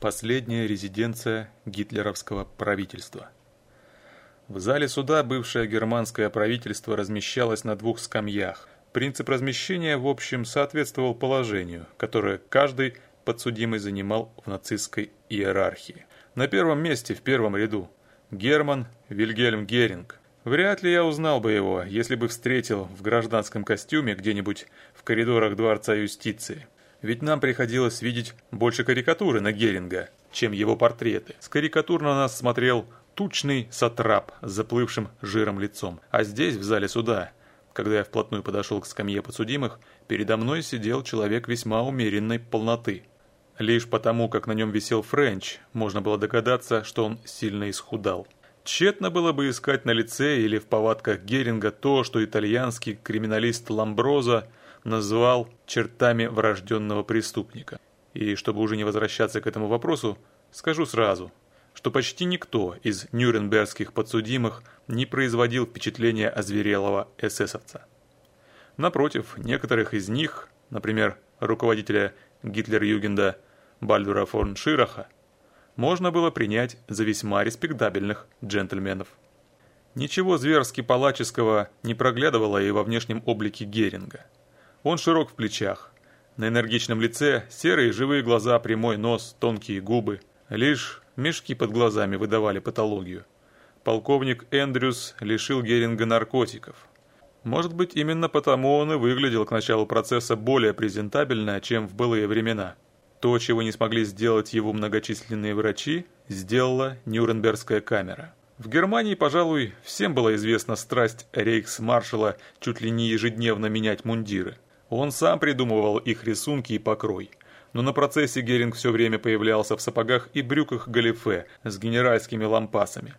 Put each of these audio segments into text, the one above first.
Последняя резиденция гитлеровского правительства. В зале суда бывшее германское правительство размещалось на двух скамьях. Принцип размещения, в общем, соответствовал положению, которое каждый подсудимый занимал в нацистской иерархии. На первом месте, в первом ряду, Герман Вильгельм Геринг. Вряд ли я узнал бы его, если бы встретил в гражданском костюме где-нибудь в коридорах Дворца юстиции. Ведь нам приходилось видеть больше карикатуры на Геринга, чем его портреты. С карикатур на нас смотрел тучный сатрап с заплывшим жиром лицом. А здесь, в зале суда, когда я вплотную подошел к скамье подсудимых, передо мной сидел человек весьма умеренной полноты. Лишь потому, как на нем висел Френч, можно было догадаться, что он сильно исхудал. Тщетно было бы искать на лице или в повадках Геринга то, что итальянский криминалист Ламброза – назвал чертами врожденного преступника. И чтобы уже не возвращаться к этому вопросу, скажу сразу, что почти никто из нюрнбергских подсудимых не производил впечатления озверелого эсэсовца. Напротив, некоторых из них, например, руководителя Гитлер-Югенда Бальдура фон Шираха, можно было принять за весьма респектабельных джентльменов. Ничего зверски палаческого не проглядывало и во внешнем облике Геринга – он широк в плечах. На энергичном лице серые живые глаза, прямой нос, тонкие губы. Лишь мешки под глазами выдавали патологию. Полковник Эндрюс лишил Геринга наркотиков. Может быть, именно потому он и выглядел к началу процесса более презентабельно, чем в былые времена. То, чего не смогли сделать его многочисленные врачи, сделала Нюрнбергская камера. В Германии, пожалуй, всем была известна страсть рейхсмаршала чуть ли не ежедневно менять мундиры. Он сам придумывал их рисунки и покрой. Но на процессе Геринг все время появлялся в сапогах и брюках галифе с генеральскими лампасами.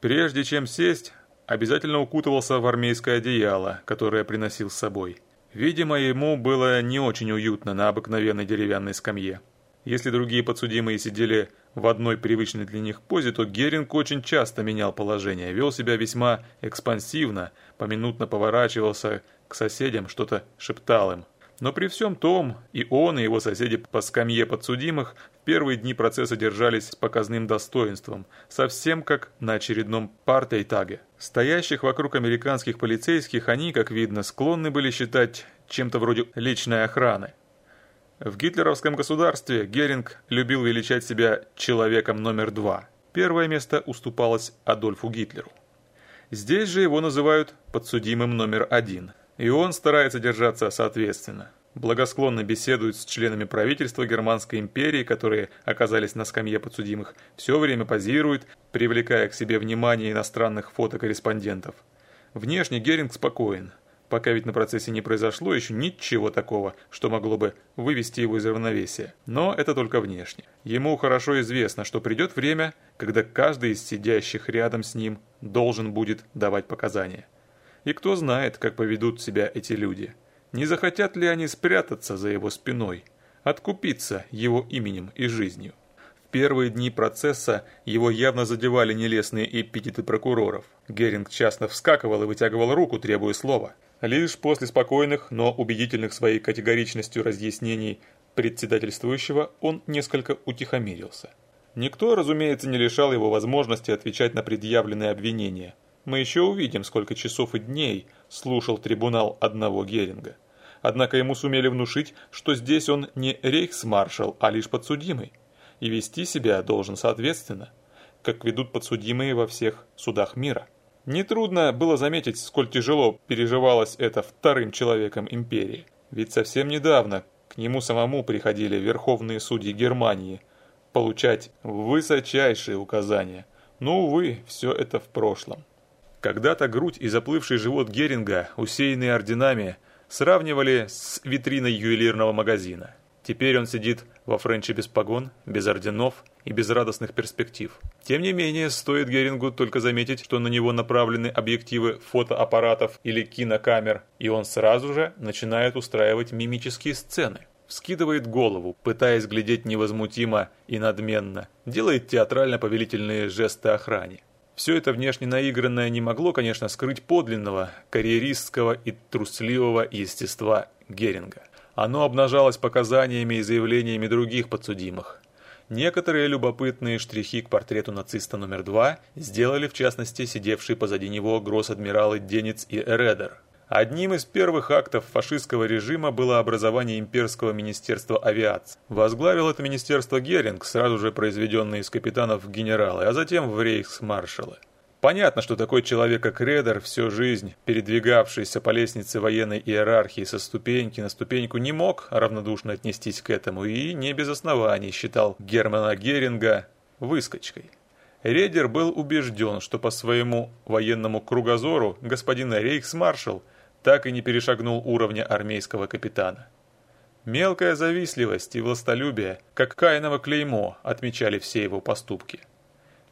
Прежде чем сесть, обязательно укутывался в армейское одеяло, которое приносил с собой. Видимо, ему было не очень уютно на обыкновенной деревянной скамье. Если другие подсудимые сидели в одной привычной для них позе, то Геринг очень часто менял положение, вел себя весьма экспансивно, поминутно поворачивался к соседям, что-то шептал им. Но при всем том, и он, и его соседи по скамье подсудимых в первые дни процесса держались с показным достоинством, совсем как на очередном партейтаге. Стоящих вокруг американских полицейских они, как видно, склонны были считать чем-то вроде личной охраны. В гитлеровском государстве Геринг любил величать себя «человеком номер два». Первое место уступалось Адольфу Гитлеру. Здесь же его называют «подсудимым номер один». И он старается держаться соответственно. Благосклонно беседует с членами правительства Германской империи, которые оказались на скамье подсудимых, все время позирует, привлекая к себе внимание иностранных фотокорреспондентов. Внешне Геринг спокоен, пока ведь на процессе не произошло еще ничего такого, что могло бы вывести его из равновесия. Но это только внешне. Ему хорошо известно, что придет время, когда каждый из сидящих рядом с ним должен будет давать показания. И кто знает, как поведут себя эти люди. Не захотят ли они спрятаться за его спиной, откупиться его именем и жизнью. В первые дни процесса его явно задевали нелестные эпитеты прокуроров. Геринг часто вскакивал и вытягивал руку, требуя слова. Лишь после спокойных, но убедительных своей категоричностью разъяснений председательствующего он несколько утихомирился. Никто, разумеется, не лишал его возможности отвечать на предъявленные обвинения – мы еще увидим, сколько часов и дней слушал трибунал одного Геринга. Однако ему сумели внушить, что здесь он не рейхсмаршал, а лишь подсудимый. И вести себя должен соответственно, как ведут подсудимые во всех судах мира. Нетрудно было заметить, сколь тяжело переживалось это вторым человеком империи. Ведь совсем недавно к нему самому приходили верховные судьи Германии получать высочайшие указания. Но, увы, все это в прошлом. Когда-то грудь и заплывший живот Геринга, усеянные орденами, сравнивали с витриной ювелирного магазина. Теперь он сидит во френче без погон, без орденов и без радостных перспектив. Тем не менее, стоит Герингу только заметить, что на него направлены объективы фотоаппаратов или кинокамер, и он сразу же начинает устраивать мимические сцены. Вскидывает голову, пытаясь глядеть невозмутимо и надменно, делает театрально-повелительные жесты охране. Все это внешне наигранное не могло, конечно, скрыть подлинного, карьеристского и трусливого естества Геринга. Оно обнажалось показаниями и заявлениями других подсудимых. Некоторые любопытные штрихи к портрету нациста номер два сделали в частности сидевшие позади него гросс-адмиралы Денец и Эредер. Одним из первых актов фашистского режима было образование имперского министерства авиации. Возглавил это министерство Геринг, сразу же произведенный из капитанов в генералы, а затем в рейхсмаршалы. Понятно, что такой человек, как Редер, всю жизнь передвигавшийся по лестнице военной иерархии со ступеньки на ступеньку, не мог равнодушно отнестись к этому и не без оснований считал Германа Геринга выскочкой. Редер был убежден, что по своему военному кругозору господин рейхсмаршал так и не перешагнул уровня армейского капитана. Мелкая завистливость и властолюбие, как Каиново клеймо, отмечали все его поступки.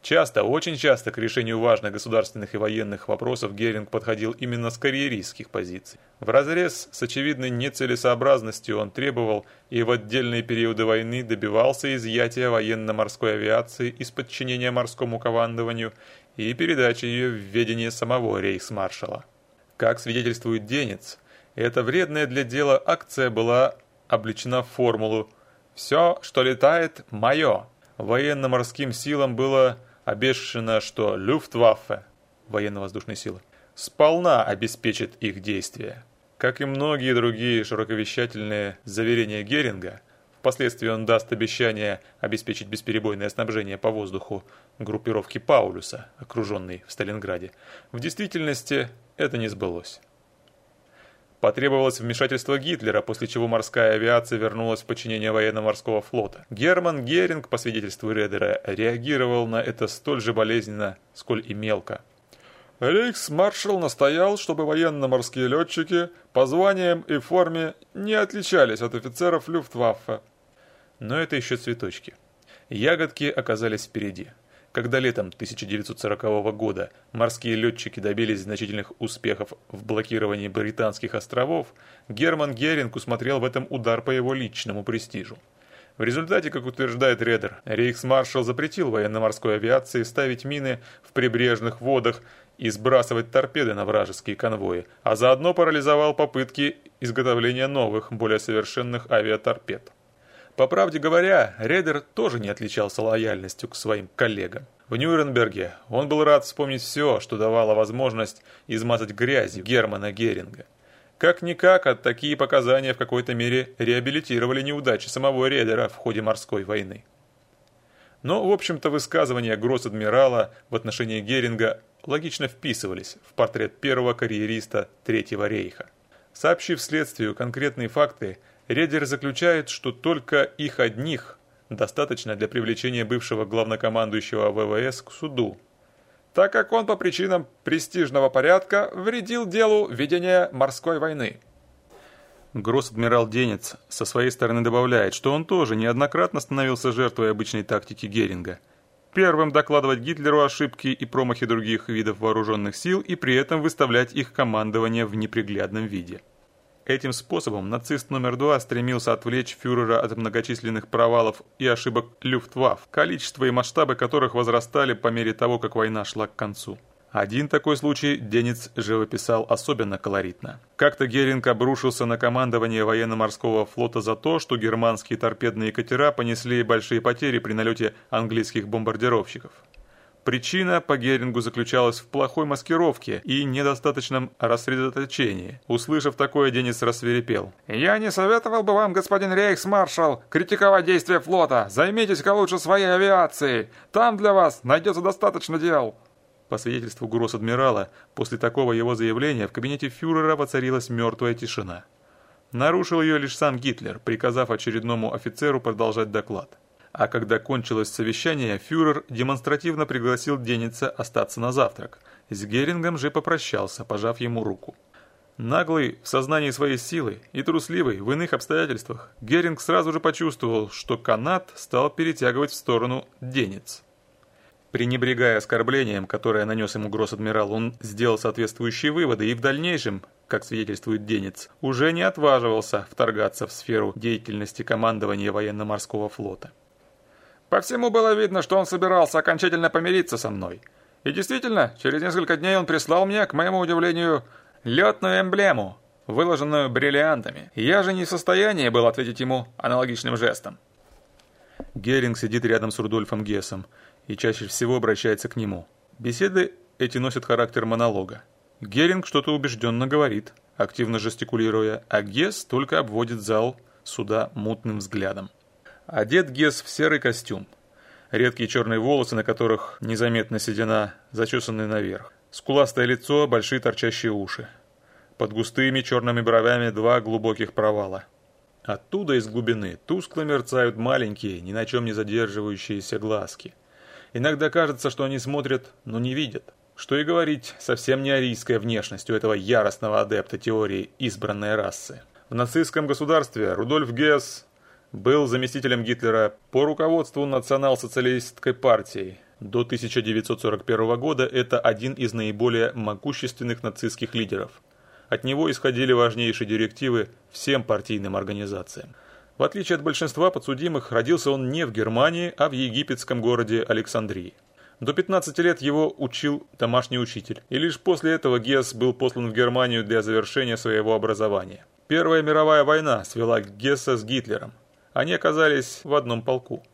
Часто, очень часто к решению важных государственных и военных вопросов Геринг подходил именно с карьеристских позиций. В разрез с очевидной нецелесообразностью он требовал и в отдельные периоды войны добивался изъятия военно-морской авиации из подчинения морскому командованию и передачи ее в ведение самого рейхсмаршала. Как свидетельствует Денец, эта вредная для дела акция была облечена в формулу «Все, что летает, мое». Военно-морским силам было обещано, что Люфтваффе, военно-воздушные силы, сполна обеспечит их действия. Как и многие другие широковещательные заверения Геринга, впоследствии он даст обещание обеспечить бесперебойное снабжение по воздуху группировки Паулюса, окруженной в Сталинграде. В действительности это не сбылось. Потребовалось вмешательство Гитлера, после чего морская авиация вернулась в подчинение военно-морского флота. Герман Геринг, по свидетельству Редера, реагировал на это столь же болезненно, сколь и мелко. Рейхсмаршал настоял, чтобы военно-морские летчики по званиям и форме не отличались от офицеров Люфтваффе. Но это еще цветочки. Ягодки оказались впереди. Когда летом 1940 года морские летчики добились значительных успехов в блокировании британских островов, Герман Геринг усмотрел в этом удар по его личному престижу. В результате, как утверждает Редер, рейхсмаршал запретил военно-морской авиации ставить мины в прибрежных водах и сбрасывать торпеды на вражеские конвои, а заодно парализовал попытки изготовления новых, более совершенных авиаторпед. По правде говоря, Редер тоже не отличался лояльностью к своим коллегам. В Нюрнберге он был рад вспомнить все, что давало возможность измазать грязью Германа Геринга. Как-никак, от такие показания в какой-то мере реабилитировали неудачи самого Редера в ходе морской войны. Но, в общем-то, высказывания гросс-адмирала в отношении Геринга логично вписывались в портрет первого карьериста Третьего рейха. Сообщив следствию конкретные факты, Редер заключает, что только их одних достаточно для привлечения бывшего главнокомандующего ВВС к суду, так как он по причинам престижного порядка вредил делу ведения морской войны. Гросс-адмирал Денец со своей стороны добавляет, что он тоже неоднократно становился жертвой обычной тактики Геринга. Первым докладывать Гитлеру ошибки и промахи других видов вооруженных сил и при этом выставлять их командование в неприглядном виде. Этим способом нацист номер два стремился отвлечь фюрера от многочисленных провалов и ошибок Люфтвафф, количество и масштабы которых возрастали по мере того, как война шла к концу. Один такой случай Денец живописал особенно колоритно. Как-то Геринг обрушился на командование военно-морского флота за то, что германские торпедные катера понесли большие потери при налете английских бомбардировщиков. Причина по Герингу заключалась в плохой маскировке и недостаточном рассредоточении. Услышав такое, Денис рассверепел. «Я не советовал бы вам, господин рейхсмаршал, критиковать действия флота. Займитесь-ка лучше своей авиацией. Там для вас найдется достаточно дел». По свидетельству гросс-адмирала, после такого его заявления в кабинете фюрера воцарилась мертвая тишина. Нарушил ее лишь сам Гитлер, приказав очередному офицеру продолжать доклад. А когда кончилось совещание, фюрер демонстративно пригласил Деница остаться на завтрак. С Герингом же попрощался, пожав ему руку. Наглый в сознании своей силы и трусливый в иных обстоятельствах, Геринг сразу же почувствовал, что канат стал перетягивать в сторону Денец. Пренебрегая оскорблением, которое нанес ему гросс-адмирал, он сделал соответствующие выводы и в дальнейшем, как свидетельствует Денец, уже не отваживался вторгаться в сферу деятельности командования военно-морского флота. По всему было видно, что он собирался окончательно помириться со мной. И действительно, через несколько дней он прислал мне, к моему удивлению, летную эмблему, выложенную бриллиантами. Я же не в состоянии был ответить ему аналогичным жестом. Геринг сидит рядом с Рудольфом Гессом и чаще всего обращается к нему. Беседы эти носят характер монолога. Геринг что-то убежденно говорит, активно жестикулируя, а Гесс только обводит зал суда мутным взглядом. Одет Гесс в серый костюм. Редкие черные волосы, на которых незаметно седина, зачесанные наверх. Скуластое лицо, большие торчащие уши. Под густыми черными бровями два глубоких провала. Оттуда из глубины тускло мерцают маленькие, ни на чем не задерживающиеся глазки. Иногда кажется, что они смотрят, но не видят. Что и говорить, совсем не арийская внешность у этого яростного адепта теории избранной расы. В нацистском государстве Рудольф Гесс был заместителем Гитлера по руководству национал-социалистской партии. До 1941 года это один из наиболее могущественных нацистских лидеров. От него исходили важнейшие директивы всем партийным организациям. В отличие от большинства подсудимых, родился он не в Германии, а в египетском городе Александрии. До 15 лет его учил домашний учитель, и лишь после этого Гесс был послан в Германию для завершения своего образования. Первая мировая война свела Гесса с Гитлером. Они оказались в одном полку.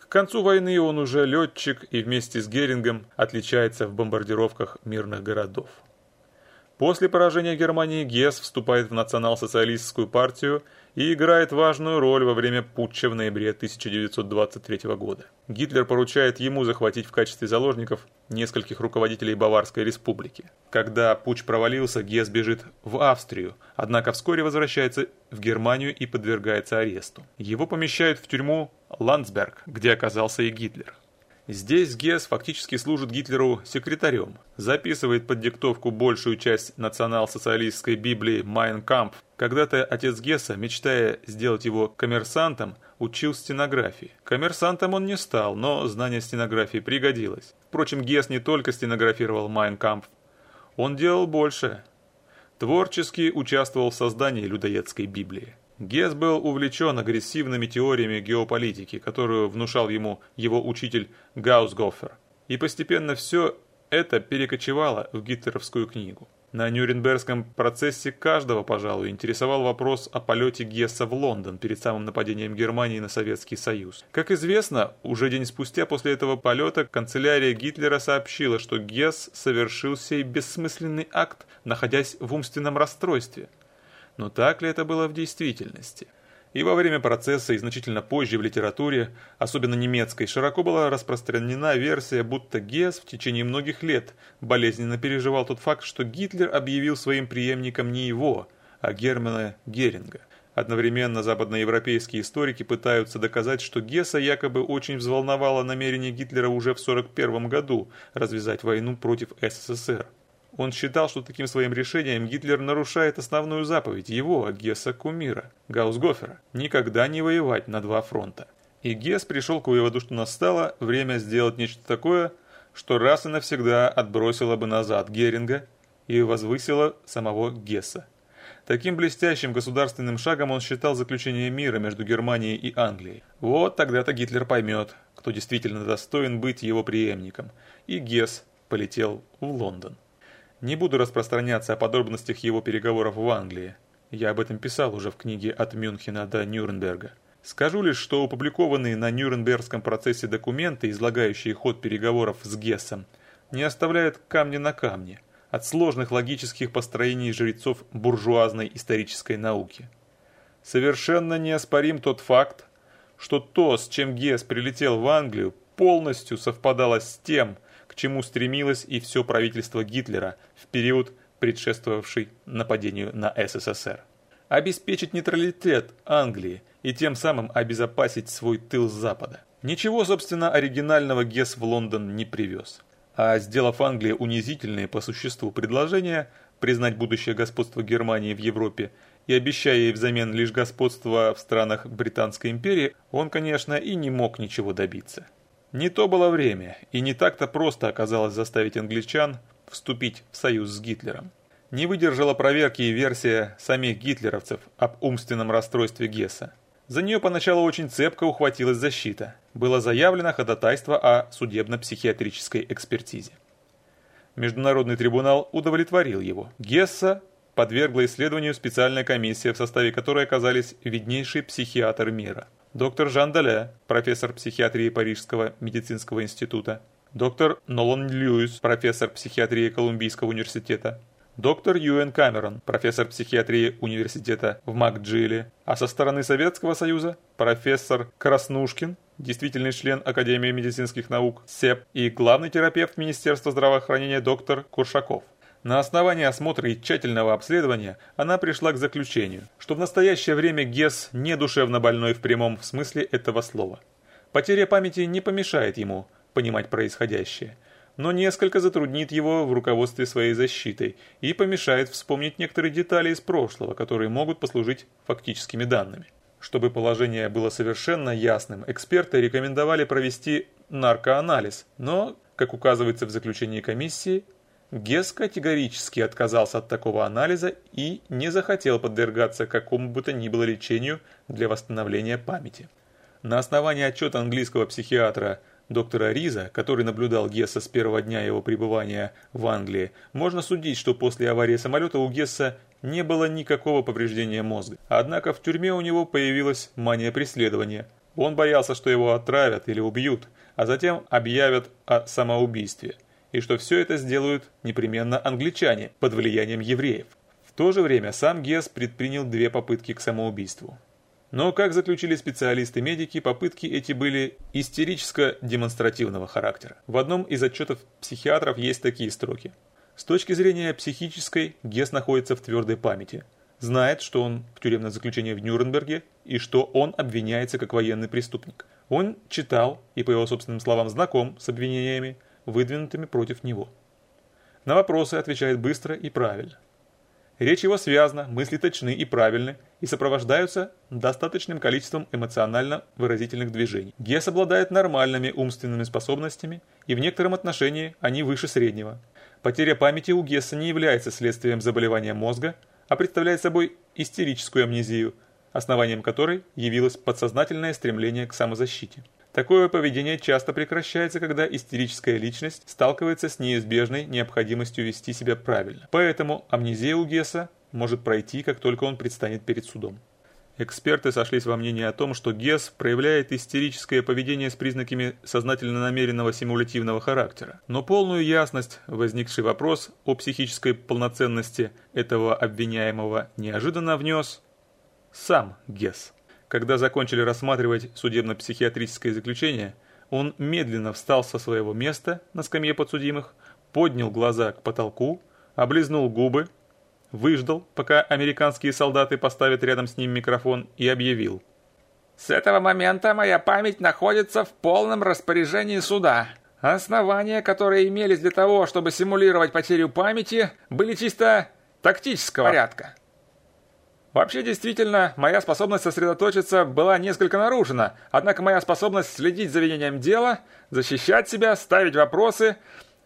К концу войны он уже летчик и вместе с Герингом отличается в бомбардировках мирных городов. После поражения Германии Гесс вступает в национал-социалистскую партию и играет важную роль во время путча в ноябре 1923 года. Гитлер поручает ему захватить в качестве заложников нескольких руководителей Баварской республики. Когда путч провалился, Гесс бежит в Австрию, однако вскоре возвращается в Германию и подвергается аресту. Его помещают в тюрьму Ландсберг, где оказался и Гитлер. Здесь Гесс фактически служит Гитлеру секретарем, записывает под диктовку большую часть национал-социалистской Библии «Майн Кампф». Когда-то отец Гесса, мечтая сделать его коммерсантом, учил стенографии. Коммерсантом он не стал, но знание стенографии пригодилось. Впрочем, Гесс не только стенографировал «Майн Кампф», он делал больше. Творчески участвовал в создании людоедской Библии. Гесс был увлечен агрессивными теориями геополитики, которую внушал ему его учитель Гаусгофер. И постепенно все это перекочевало в гитлеровскую книгу. На Нюрнбергском процессе каждого, пожалуй, интересовал вопрос о полете Гесса в Лондон перед самым нападением Германии на Советский Союз. Как известно, уже день спустя после этого полета канцелярия Гитлера сообщила, что Гесс совершил сей бессмысленный акт, находясь в умственном расстройстве – но так ли это было в действительности? И во время процесса, и значительно позже в литературе, особенно немецкой, широко была распространена версия, будто Гесс в течение многих лет болезненно переживал тот факт, что Гитлер объявил своим преемником не его, а Германа Геринга. Одновременно западноевропейские историки пытаются доказать, что Гесса якобы очень взволновало намерение Гитлера уже в 1941 году развязать войну против СССР. Он считал, что таким своим решением Гитлер нарушает основную заповедь его, Гесса Кумира, Гаусгофера, никогда не воевать на два фронта. И Гесс пришел к выводу, что настало время сделать нечто такое, что раз и навсегда отбросило бы назад Геринга и возвысило самого Гесса. Таким блестящим государственным шагом он считал заключение мира между Германией и Англией. Вот тогда-то Гитлер поймет, кто действительно достоин быть его преемником, и Гесс полетел в Лондон. Не буду распространяться о подробностях его переговоров в Англии. Я об этом писал уже в книге «От Мюнхена до Нюрнберга». Скажу лишь, что опубликованные на Нюрнбергском процессе документы, излагающие ход переговоров с Гессом, не оставляют камня на камне от сложных логических построений жрецов буржуазной исторической науки. Совершенно неоспорим тот факт, что то, с чем Гесс прилетел в Англию, полностью совпадало с тем, чему стремилось и все правительство Гитлера период, предшествовавший нападению на СССР. Обеспечить нейтралитет Англии и тем самым обезопасить свой тыл с Запада. Ничего, собственно, оригинального Гесс в Лондон не привез. А сделав Англии унизительные по существу предложения признать будущее господство Германии в Европе и обещая ей взамен лишь господство в странах Британской империи, он, конечно, и не мог ничего добиться. Не то было время, и не так-то просто оказалось заставить англичан вступить в союз с Гитлером. Не выдержала проверки и версия самих гитлеровцев об умственном расстройстве Гесса. За нее поначалу очень цепко ухватилась защита. Было заявлено ходатайство о судебно-психиатрической экспертизе. Международный трибунал удовлетворил его. Гесса подвергла исследованию специальная комиссия, в составе которой оказались виднейшие психиатры мира. доктор Жан Дале, профессор психиатрии Парижского медицинского института, доктор Нолан Льюис, профессор психиатрии Колумбийского университета, доктор Юэн Камерон, профессор психиатрии университета в МакДжиле, а со стороны Советского Союза профессор Краснушкин, действительный член Академии медицинских наук СЕП и главный терапевт Министерства здравоохранения доктор Куршаков. На основании осмотра и тщательного обследования она пришла к заключению, что в настоящее время Гесс не душевно больной в прямом смысле этого слова. Потеря памяти не помешает ему понимать происходящее, но несколько затруднит его в руководстве своей защитой и помешает вспомнить некоторые детали из прошлого, которые могут послужить фактическими данными. Чтобы положение было совершенно ясным, эксперты рекомендовали провести наркоанализ, но, как указывается в заключении комиссии, Гесс категорически отказался от такого анализа и не захотел подвергаться какому бы то ни было лечению для восстановления памяти. На основании отчета английского психиатра доктора Риза, который наблюдал Гесса с первого дня его пребывания в Англии, можно судить, что после аварии самолета у Гесса не было никакого повреждения мозга. Однако в тюрьме у него появилась мания преследования. Он боялся, что его отравят или убьют, а затем объявят о самоубийстве – и что все это сделают непременно англичане под влиянием евреев. В то же время сам Гесс предпринял две попытки к самоубийству. Но, как заключили специалисты-медики, попытки эти были истерическо-демонстративного характера. В одном из отчетов психиатров есть такие строки. С точки зрения психической, Гесс находится в твердой памяти. Знает, что он в тюремном заключении в Нюрнберге и что он обвиняется как военный преступник. Он читал и, по его собственным словам, знаком с обвинениями, выдвинутыми против него. На вопросы отвечает быстро и правильно. Речь его связана, мысли точны и правильны и сопровождаются достаточным количеством эмоционально выразительных движений. Гесс обладает нормальными умственными способностями, и в некотором отношении они выше среднего. Потеря памяти у Гесса не является следствием заболевания мозга, а представляет собой истерическую амнезию, основанием которой явилось подсознательное стремление к самозащите. Такое поведение часто прекращается, когда истерическая личность сталкивается с неизбежной необходимостью вести себя правильно. Поэтому амнезия у Гесса может пройти, как только он предстанет перед судом. Эксперты сошлись во мнении о том, что Гесс проявляет истерическое поведение с признаками сознательно намеренного симулятивного характера. Но полную ясность возникший вопрос о психической полноценности этого обвиняемого неожиданно внес сам Гесс. Когда закончили рассматривать судебно-психиатрическое заключение, он медленно встал со своего места на скамье подсудимых, поднял глаза к потолку, облизнул губы, выждал, пока американские солдаты поставят рядом с ним микрофон и объявил. «С этого момента моя память находится в полном распоряжении суда. Основания, которые имелись для того, чтобы симулировать потерю памяти, были чисто тактического порядка. Вообще, действительно, моя способность сосредоточиться была несколько нарушена, однако моя способность следить за ведением дела, защищать себя, ставить вопросы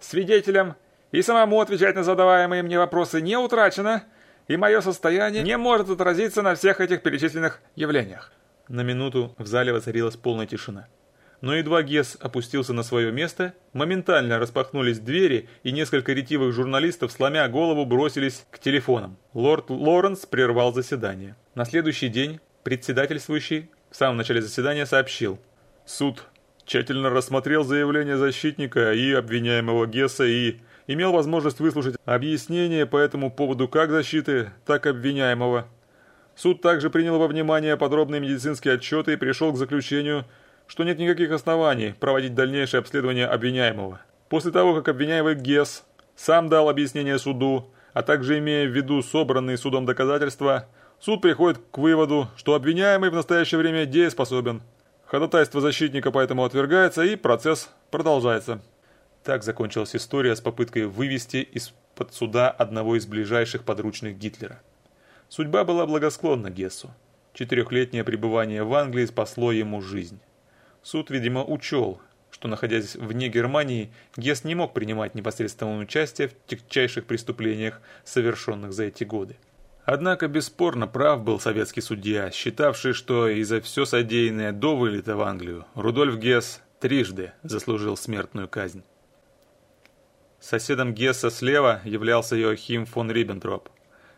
свидетелям и самому отвечать на задаваемые мне вопросы не утрачена, и мое состояние не может отразиться на всех этих перечисленных явлениях. На минуту в зале воцарилась полная тишина но едва Гесс опустился на свое место, моментально распахнулись двери, и несколько ретивых журналистов, сломя голову, бросились к телефонам. Лорд Лоренс прервал заседание. На следующий день председательствующий в самом начале заседания сообщил. Суд тщательно рассмотрел заявление защитника и обвиняемого Гесса и имел возможность выслушать объяснения по этому поводу как защиты, так и обвиняемого. Суд также принял во внимание подробные медицинские отчеты и пришел к заключению, что нет никаких оснований проводить дальнейшее обследование обвиняемого. После того, как обвиняемый Гесс сам дал объяснение суду, а также имея в виду собранные судом доказательства, суд приходит к выводу, что обвиняемый в настоящее время дееспособен. Ходатайство защитника поэтому отвергается и процесс продолжается. Так закончилась история с попыткой вывести из-под суда одного из ближайших подручных Гитлера. Судьба была благосклонна Гессу. Четырехлетнее пребывание в Англии спасло ему жизнь. Суд, видимо, учел, что, находясь вне Германии, Гесс не мог принимать непосредственное участие в тягчайших преступлениях, совершенных за эти годы. Однако бесспорно прав был советский судья, считавший, что и за все содеянное до вылета в Англию Рудольф Гесс трижды заслужил смертную казнь. Соседом Гесса слева являлся Йоахим фон Риббентроп.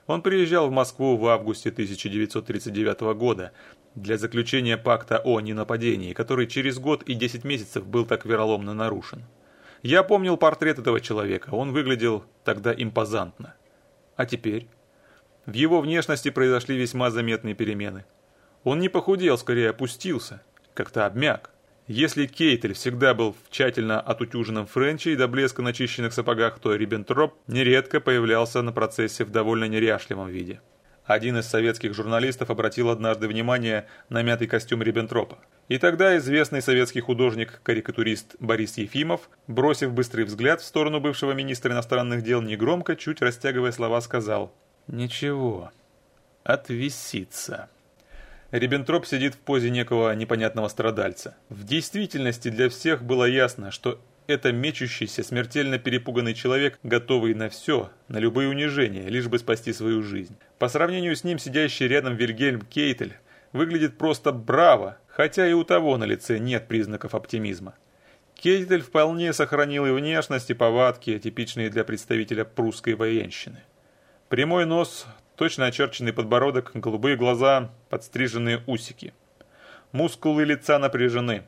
Он приезжал в Москву в августе 1939 года для заключения пакта о ненападении, который через год и 10 месяцев был так вероломно нарушен. Я помнил портрет этого человека, он выглядел тогда импозантно. А теперь? В его внешности произошли весьма заметные перемены. Он не похудел, скорее опустился, как-то обмяк. Если Кейтель всегда был в тщательно отутюженном френче и до блеска начищенных сапогах, то Риббентроп нередко появлялся на процессе в довольно неряшливом виде. Один из советских журналистов обратил однажды внимание на мятый костюм Риббентропа. И тогда известный советский художник-карикатурист Борис Ефимов, бросив быстрый взгляд в сторону бывшего министра иностранных дел, негромко, чуть растягивая слова, сказал «Ничего, отвисится». Риббентроп сидит в позе некого непонятного страдальца. В действительности для всех было ясно, что это мечущийся, смертельно перепуганный человек, готовый на все, на любые унижения, лишь бы спасти свою жизнь. По сравнению с ним сидящий рядом Вильгельм Кейтель выглядит просто браво, хотя и у того на лице нет признаков оптимизма. Кейтель вполне сохранил и внешность, и повадки, типичные для представителя прусской военщины. Прямой нос, Точно очерченный подбородок, голубые глаза, подстриженные усики. Мускулы лица напряжены.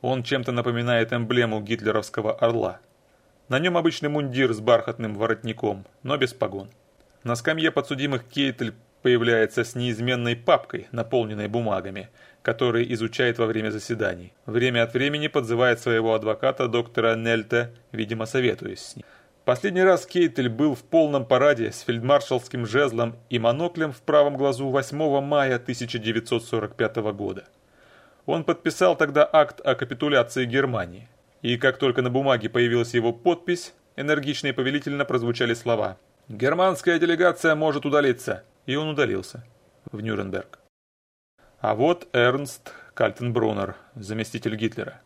Он чем-то напоминает эмблему гитлеровского орла. На нем обычный мундир с бархатным воротником, но без погон. На скамье подсудимых Кейтль появляется с неизменной папкой, наполненной бумагами, которые изучает во время заседаний. Время от времени подзывает своего адвоката доктора Нельта, видимо, советуясь с ним. Последний раз Кейтель был в полном параде с фельдмаршалским жезлом и моноклем в правом глазу 8 мая 1945 года. Он подписал тогда акт о капитуляции Германии. И как только на бумаге появилась его подпись, энергично и повелительно прозвучали слова «Германская делегация может удалиться». И он удалился в Нюрнберг. А вот Эрнст Кальтенбруннер, заместитель Гитлера.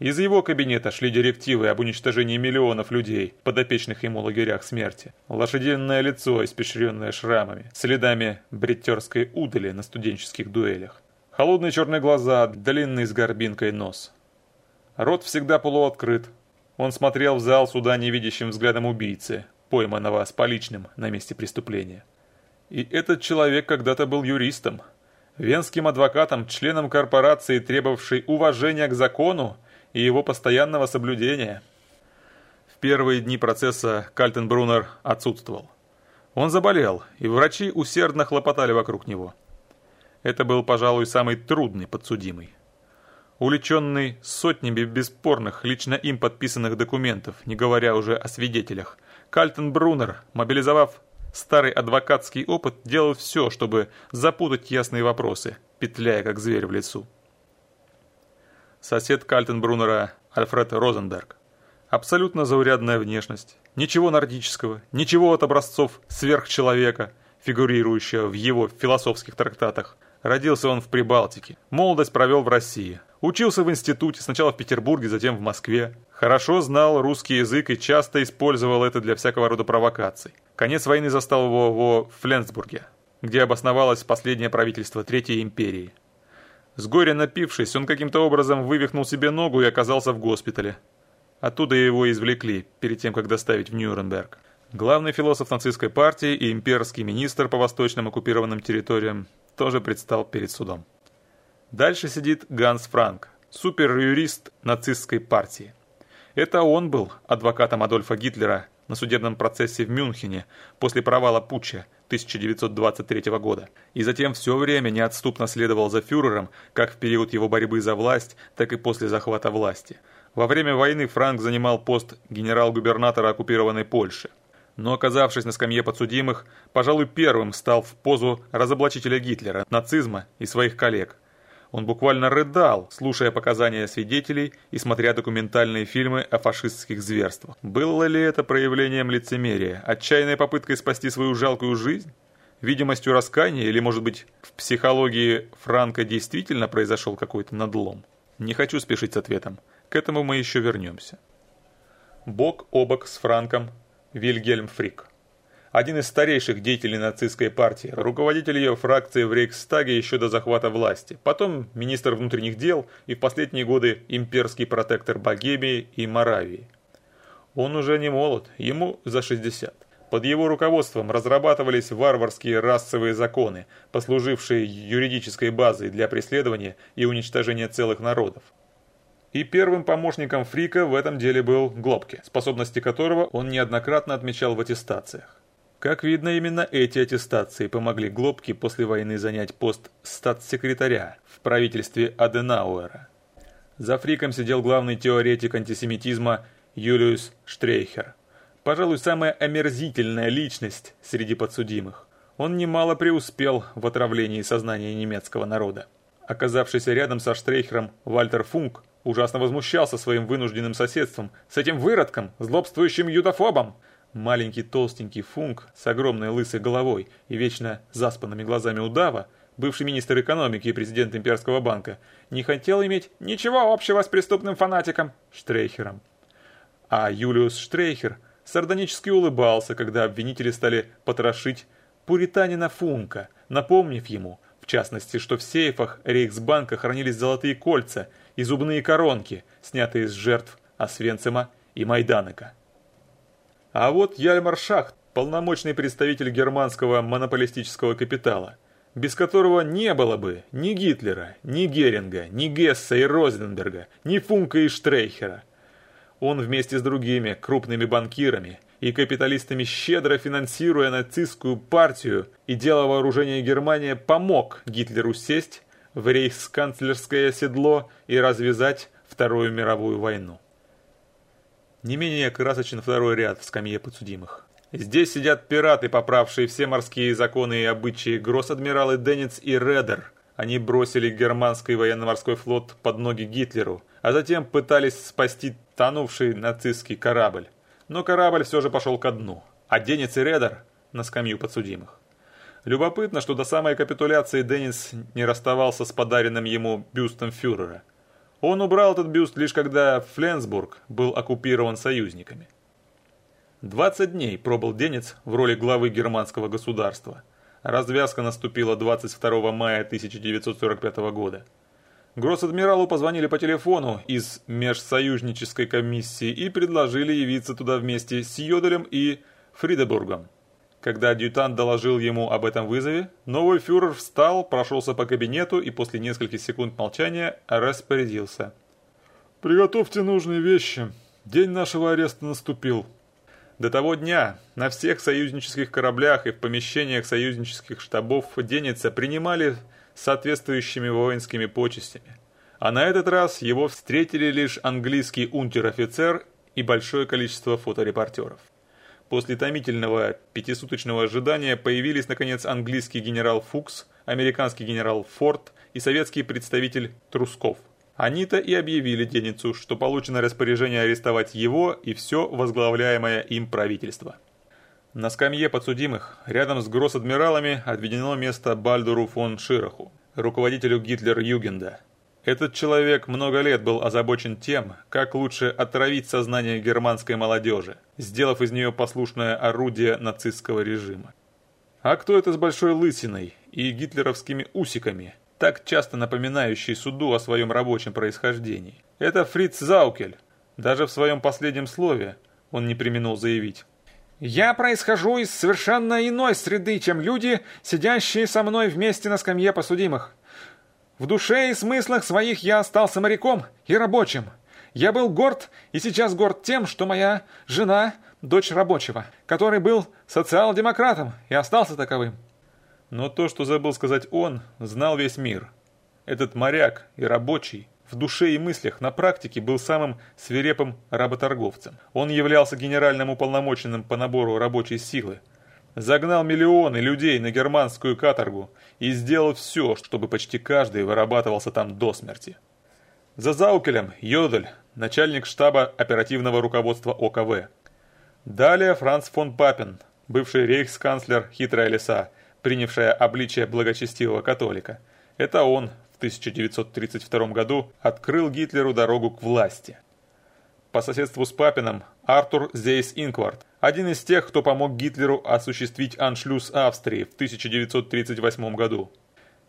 Из его кабинета шли директивы об уничтожении миллионов людей, подопечных ему лагерях смерти. Лошадиное лицо, испещренное шрамами, следами бреттерской удали на студенческих дуэлях. Холодные черные глаза, длинный с горбинкой нос. Рот всегда полуоткрыт. Он смотрел в зал суда невидящим взглядом убийцы, пойманного с поличным на месте преступления. И этот человек когда-то был юристом, венским адвокатом, членом корпорации, требовавшей уважения к закону и его постоянного соблюдения. В первые дни процесса Кальтенбруннер отсутствовал. Он заболел, и врачи усердно хлопотали вокруг него. Это был, пожалуй, самый трудный подсудимый. Уличенный сотнями бесспорных, лично им подписанных документов, не говоря уже о свидетелях, Кальтенбруннер, мобилизовав старый адвокатский опыт, делал все, чтобы запутать ясные вопросы, петляя как зверь в лесу сосед Кальтенбруннера Альфред Розенберг. Абсолютно заурядная внешность. Ничего нордического, ничего от образцов сверхчеловека, фигурирующего в его философских трактатах. Родился он в Прибалтике. Молодость провел в России. Учился в институте, сначала в Петербурге, затем в Москве. Хорошо знал русский язык и часто использовал это для всякого рода провокаций. Конец войны застал его во Фленсбурге, где обосновалось последнее правительство Третьей империи. С горя напившись, он каким-то образом вывихнул себе ногу и оказался в госпитале. Оттуда его извлекли, перед тем, как доставить в Нюрнберг. Главный философ нацистской партии и имперский министр по восточным оккупированным территориям тоже предстал перед судом. Дальше сидит Ганс Франк, суперюрист нацистской партии. Это он был адвокатом Адольфа Гитлера на судебном процессе в Мюнхене после провала путча 1923 года. И затем все время неотступно следовал за фюрером, как в период его борьбы за власть, так и после захвата власти. Во время войны Франк занимал пост генерал-губернатора оккупированной Польши. Но оказавшись на скамье подсудимых, пожалуй, первым стал в позу разоблачителя Гитлера, нацизма и своих коллег – он буквально рыдал, слушая показания свидетелей и смотря документальные фильмы о фашистских зверствах. Было ли это проявлением лицемерия, отчаянной попыткой спасти свою жалкую жизнь? Видимостью раскаяния или, может быть, в психологии Франка действительно произошел какой-то надлом? Не хочу спешить с ответом. К этому мы еще вернемся. Бок о бок с Франком Вильгельм Фрик один из старейших деятелей нацистской партии, руководитель ее фракции в Рейхстаге еще до захвата власти, потом министр внутренних дел и в последние годы имперский протектор Богемии и Моравии. Он уже не молод, ему за 60. под его руководством разрабатывались варварские расовые законы, послужившие юридической базой для преследования и уничтожения целых народов. И первым помощником Фрика в этом деле был Глобке, способности которого он неоднократно отмечал в аттестациях. Как видно, именно эти аттестации помогли Глобке после войны занять пост статс-секретаря в правительстве Аденауэра. За Фриком сидел главный теоретик антисемитизма Юлиус Штрейхер. Пожалуй, самая омерзительная личность среди подсудимых. Он немало преуспел в отравлении сознания немецкого народа. Оказавшийся рядом со Штрейхером Вальтер Функ ужасно возмущался своим вынужденным соседством с этим выродком, злобствующим юдофобом. Маленький толстенький Функ с огромной лысой головой и вечно заспанными глазами удава, бывший министр экономики и президент Имперского банка, не хотел иметь ничего общего с преступным фанатиком Штрейхером. А Юлиус Штрейхер сардонически улыбался, когда обвинители стали потрошить пуританина Функа, напомнив ему, в частности, что в сейфах Рейхсбанка хранились золотые кольца – и зубные коронки, снятые с жертв Освенцима и Майданека. А вот Яльмар Шахт, полномочный представитель германского монополистического капитала, без которого не было бы ни Гитлера, ни Геринга, ни Гесса и Розенберга, ни Функа и Штрейхера. Он вместе с другими крупными банкирами и капиталистами, щедро финансируя нацистскую партию и дело вооружения Германии, помог Гитлеру сесть в рейхсканцлерское седло и развязать Вторую мировую войну. Не менее красочен второй ряд в скамье подсудимых. Здесь сидят пираты, поправшие все морские законы и обычаи, гросс-адмиралы Денниц и Редер. Они бросили германский военно-морской флот под ноги Гитлеру, а затем пытались спасти тонувший нацистский корабль. Но корабль все же пошел ко дну, а Денниц и Редер на скамью подсудимых. Любопытно, что до самой капитуляции Деннис не расставался с подаренным ему бюстом фюрера. Он убрал этот бюст лишь когда Фленсбург был оккупирован союзниками. 20 дней пробыл Денец в роли главы германского государства. Развязка наступила 22 мая 1945 года. Гросс-адмиралу позвонили по телефону из межсоюзнической комиссии и предложили явиться туда вместе с Йоделем и Фридебургом. Когда адъютант доложил ему об этом вызове, новый фюрер встал, прошелся по кабинету и после нескольких секунд молчания распорядился. «Приготовьте нужные вещи. День нашего ареста наступил». До того дня на всех союзнических кораблях и в помещениях союзнических штабов Деница принимали соответствующими воинскими почестями. А на этот раз его встретили лишь английский унтер-офицер и большое количество фоторепортеров. После томительного пятисуточного ожидания появились, наконец, английский генерал Фукс, американский генерал Форд и советский представитель Трусков. Они-то и объявили Деницу, что получено распоряжение арестовать его и все возглавляемое им правительство. На скамье подсудимых, рядом с гросс-адмиралами, отведено место Бальдуру фон Широху, руководителю Гитлер-Югенда, этот человек много лет был озабочен тем, как лучше отравить сознание германской молодежи, сделав из нее послушное орудие нацистского режима. А кто это с большой лысиной и гитлеровскими усиками, так часто напоминающий суду о своем рабочем происхождении? Это Фриц Заукель. Даже в своем последнем слове он не применил заявить. «Я происхожу из совершенно иной среды, чем люди, сидящие со мной вместе на скамье посудимых. В душе и смыслах своих я остался моряком и рабочим. Я был горд и сейчас горд тем, что моя жена – дочь рабочего, который был социал-демократом и остался таковым. Но то, что забыл сказать он, знал весь мир. Этот моряк и рабочий в душе и мыслях на практике был самым свирепым работорговцем. Он являлся генеральным уполномоченным по набору рабочей силы, загнал миллионы людей на германскую каторгу и сделал все, чтобы почти каждый вырабатывался там до смерти. За Заукелем Йодель, начальник штаба оперативного руководства ОКВ. Далее Франц фон Папен, бывший рейхсканцлер «Хитрая лиса», принявшая обличие благочестивого католика. Это он в 1932 году открыл Гитлеру дорогу к власти. По соседству с Папином Артур Зейс Инквард – один из тех, кто помог Гитлеру осуществить аншлюз Австрии в 1938 году.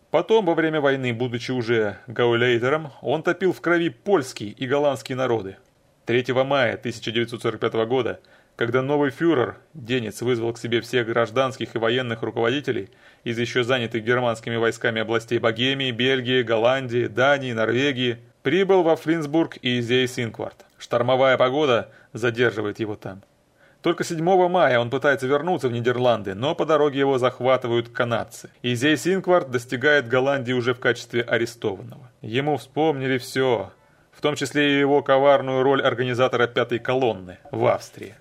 Потом, во время войны, будучи уже гаулейтером, он топил в крови польский и голландский народы. 3 мая 1945 года когда новый фюрер, Денец, вызвал к себе всех гражданских и военных руководителей из еще занятых германскими войсками областей Богемии, Бельгии, Голландии, Дании, Норвегии, прибыл во Флинсбург и Зейс-Инкварт. Штормовая погода задерживает его там. Только 7 мая он пытается вернуться в Нидерланды, но по дороге его захватывают канадцы. И Зейс Инкварт достигает Голландии уже в качестве арестованного. Ему вспомнили все, в том числе и его коварную роль организатора пятой колонны в Австрии.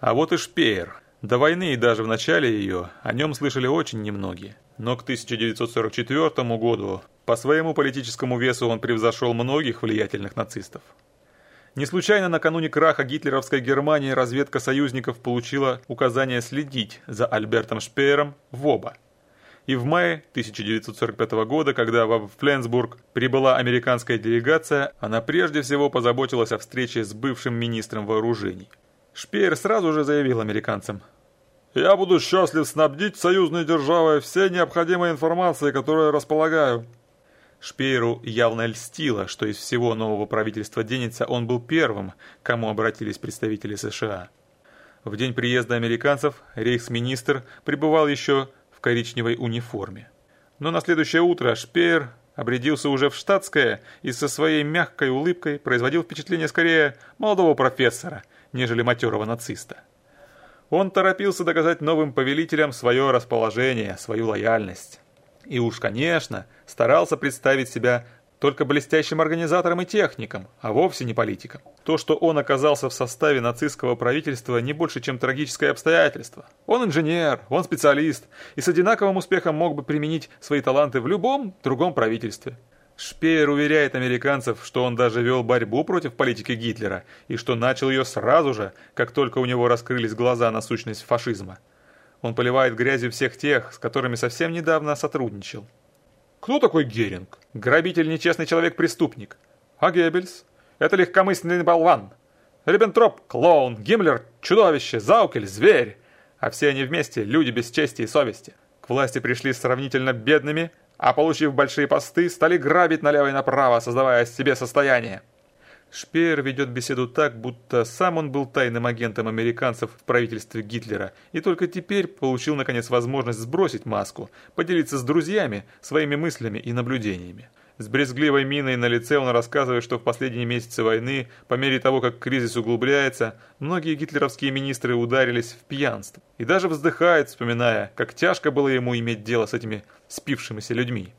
А вот и Шпеер. До войны и даже в начале ее о нем слышали очень немногие. Но к 1944 году по своему политическому весу он превзошел многих влиятельных нацистов. Не случайно накануне краха гитлеровской Германии разведка союзников получила указание следить за Альбертом Шпеером в оба. И в мае 1945 года, когда во Фленсбург прибыла американская делегация, она прежде всего позаботилась о встрече с бывшим министром вооружений. Шпеер сразу же заявил американцам, «Я буду счастлив снабдить союзной державой всей необходимой информацией, которой располагаю». Шпееру явно льстило, что из всего нового правительства Денница он был первым, кому обратились представители США. В день приезда американцев рейхсминистр пребывал еще в коричневой униформе. Но на следующее утро Шпеер обрядился уже в штатское и со своей мягкой улыбкой производил впечатление скорее молодого профессора, нежели матерого нациста. Он торопился доказать новым повелителям свое расположение, свою лояльность. И уж, конечно, старался представить себя только блестящим организатором и техником, а вовсе не политиком. То, что он оказался в составе нацистского правительства, не больше, чем трагическое обстоятельство. Он инженер, он специалист, и с одинаковым успехом мог бы применить свои таланты в любом другом правительстве. Шпеер уверяет американцев, что он даже вел борьбу против политики Гитлера, и что начал ее сразу же, как только у него раскрылись глаза на сущность фашизма. Он поливает грязью всех тех, с которыми совсем недавно сотрудничал. Кто такой Геринг? Грабитель, нечестный человек-преступник. А Геббельс? Это легкомысленный болван. Риббентроп – клоун, Гиммлер – чудовище, Заукель – зверь. А все они вместе – люди без чести и совести. К власти пришли сравнительно бедными, а получив большие посты, стали грабить налево и направо, создавая себе состояние. Шпеер ведет беседу так, будто сам он был тайным агентом американцев в правительстве Гитлера и только теперь получил наконец возможность сбросить маску, поделиться с друзьями своими мыслями и наблюдениями. С брезгливой миной на лице он рассказывает, что в последние месяцы войны, по мере того, как кризис углубляется, многие гитлеровские министры ударились в пьянство. И даже вздыхает, вспоминая, как тяжко было ему иметь дело с этими спившимися людьми.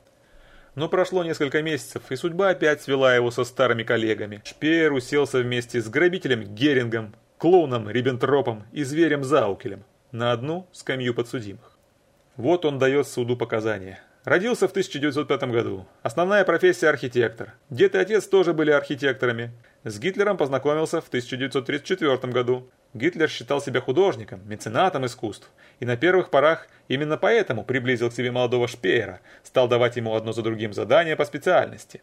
Но прошло несколько месяцев, и судьба опять свела его со старыми коллегами. Шпеер уселся вместе с грабителем Герингом, клоуном Риббентропом и зверем Заукелем на одну скамью подсудимых. Вот он дает суду показания. Родился в 1905 году. Основная профессия архитектор. Дед и отец тоже были архитекторами. С Гитлером познакомился в 1934 году. Гитлер считал себя художником, меценатом искусств, и на первых порах именно поэтому приблизил к себе молодого Шпеера, стал давать ему одно за другим задания по специальности.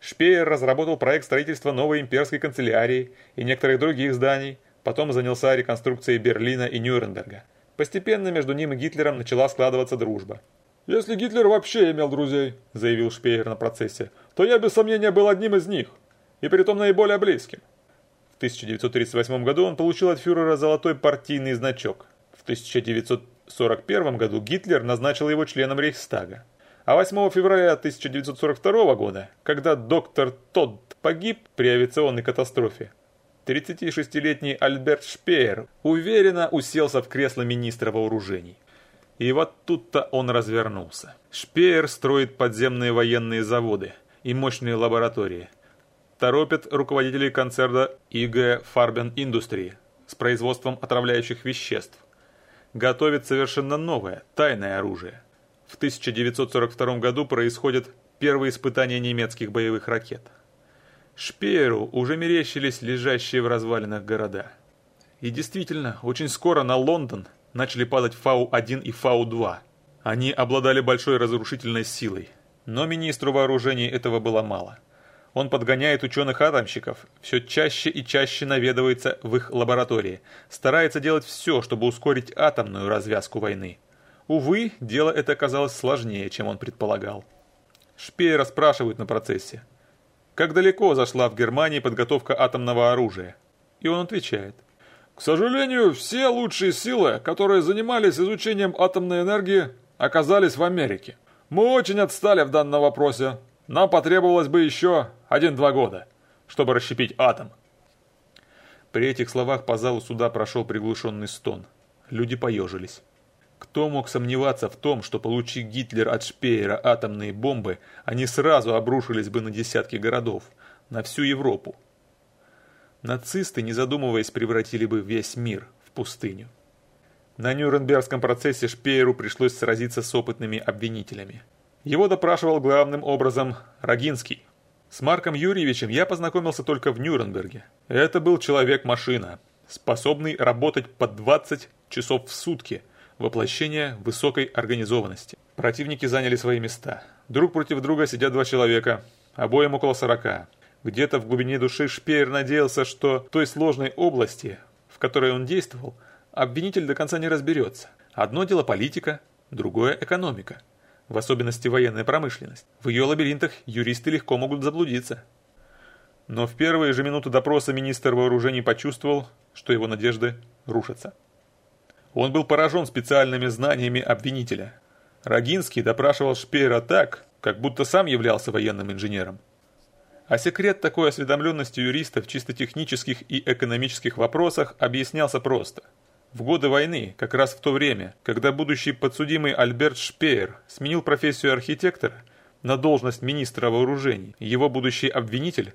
Шпеер разработал проект строительства новой имперской канцелярии и некоторых других зданий, потом занялся реконструкцией Берлина и Нюрнберга. Постепенно между ним и Гитлером начала складываться дружба. «Если Гитлер вообще имел друзей», – заявил Шпеер на процессе, – «то я без сомнения был одним из них, и притом наиболее близким». В 1938 году он получил от фюрера золотой партийный значок. В 1941 году Гитлер назначил его членом Рейхстага. А 8 февраля 1942 года, когда доктор Тодд погиб при авиационной катастрофе, 36-летний Альберт Шпеер уверенно уселся в кресло министра вооружений. И вот тут-то он развернулся. Шпеер строит подземные военные заводы и мощные лаборатории – торопят руководителей концерна ИГ Farben Industry с производством отравляющих веществ. Готовит совершенно новое, тайное оружие. В 1942 году происходят первые испытания немецких боевых ракет. Шпееру уже мерещились лежащие в развалинах города. И действительно, очень скоро на Лондон начали падать Фау-1 и Фау-2. Они обладали большой разрушительной силой. Но министру вооружений этого было мало – он подгоняет ученых-атомщиков, все чаще и чаще наведывается в их лаборатории, старается делать все, чтобы ускорить атомную развязку войны. Увы, дело это оказалось сложнее, чем он предполагал. Шпеера спрашивают на процессе. Как далеко зашла в Германии подготовка атомного оружия? И он отвечает. К сожалению, все лучшие силы, которые занимались изучением атомной энергии, оказались в Америке. Мы очень отстали в данном вопросе. Нам потребовалось бы еще один-два года, чтобы расщепить атом. При этих словах по залу суда прошел приглушенный стон. Люди поежились. Кто мог сомневаться в том, что получи Гитлер от Шпеера атомные бомбы, они сразу обрушились бы на десятки городов, на всю Европу. Нацисты, не задумываясь, превратили бы весь мир в пустыню. На Нюрнбергском процессе Шпееру пришлось сразиться с опытными обвинителями. Его допрашивал главным образом Рогинский. С Марком Юрьевичем я познакомился только в Нюрнберге. Это был человек-машина, способный работать по 20 часов в сутки – воплощение высокой организованности. Противники заняли свои места. Друг против друга сидят два человека, обоим около сорока. Где-то в глубине души Шпеер надеялся, что той сложной области, в которой он действовал, обвинитель до конца не разберется. Одно дело политика, другое экономика. В особенности военная промышленность. В ее лабиринтах юристы легко могут заблудиться. Но в первые же минуты допроса министр вооружений почувствовал, что его надежды рушатся. Он был поражен специальными знаниями обвинителя. Рогинский допрашивал Шпеера так, как будто сам являлся военным инженером. А секрет такой осведомленности юриста в чисто технических и экономических вопросах объяснялся просто. В годы войны, как раз в то время, когда будущий подсудимый Альберт Шпеер сменил профессию архитектора на должность министра вооружений, его будущий обвинитель,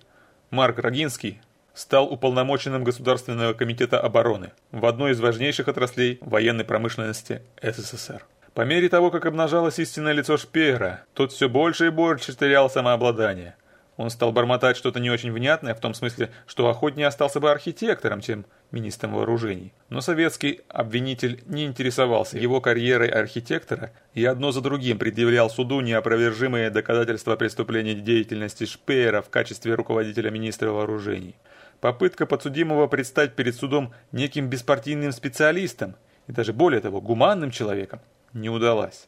Марк Рогинский, стал уполномоченным Государственного комитета обороны в одной из важнейших отраслей военной промышленности СССР. По мере того, как обнажалось истинное лицо Шпеера, тот все больше и больше терял самообладание. Он стал бормотать что-то не очень внятное, в том смысле, что охотнее остался бы архитектором, чем министром вооружений. Но советский обвинитель не интересовался его карьерой архитектора и одно за другим предъявлял суду неопровержимые доказательства преступления деятельности Шпеера в качестве руководителя министра вооружений. Попытка подсудимого предстать перед судом неким беспартийным специалистом и даже более того гуманным человеком не удалась.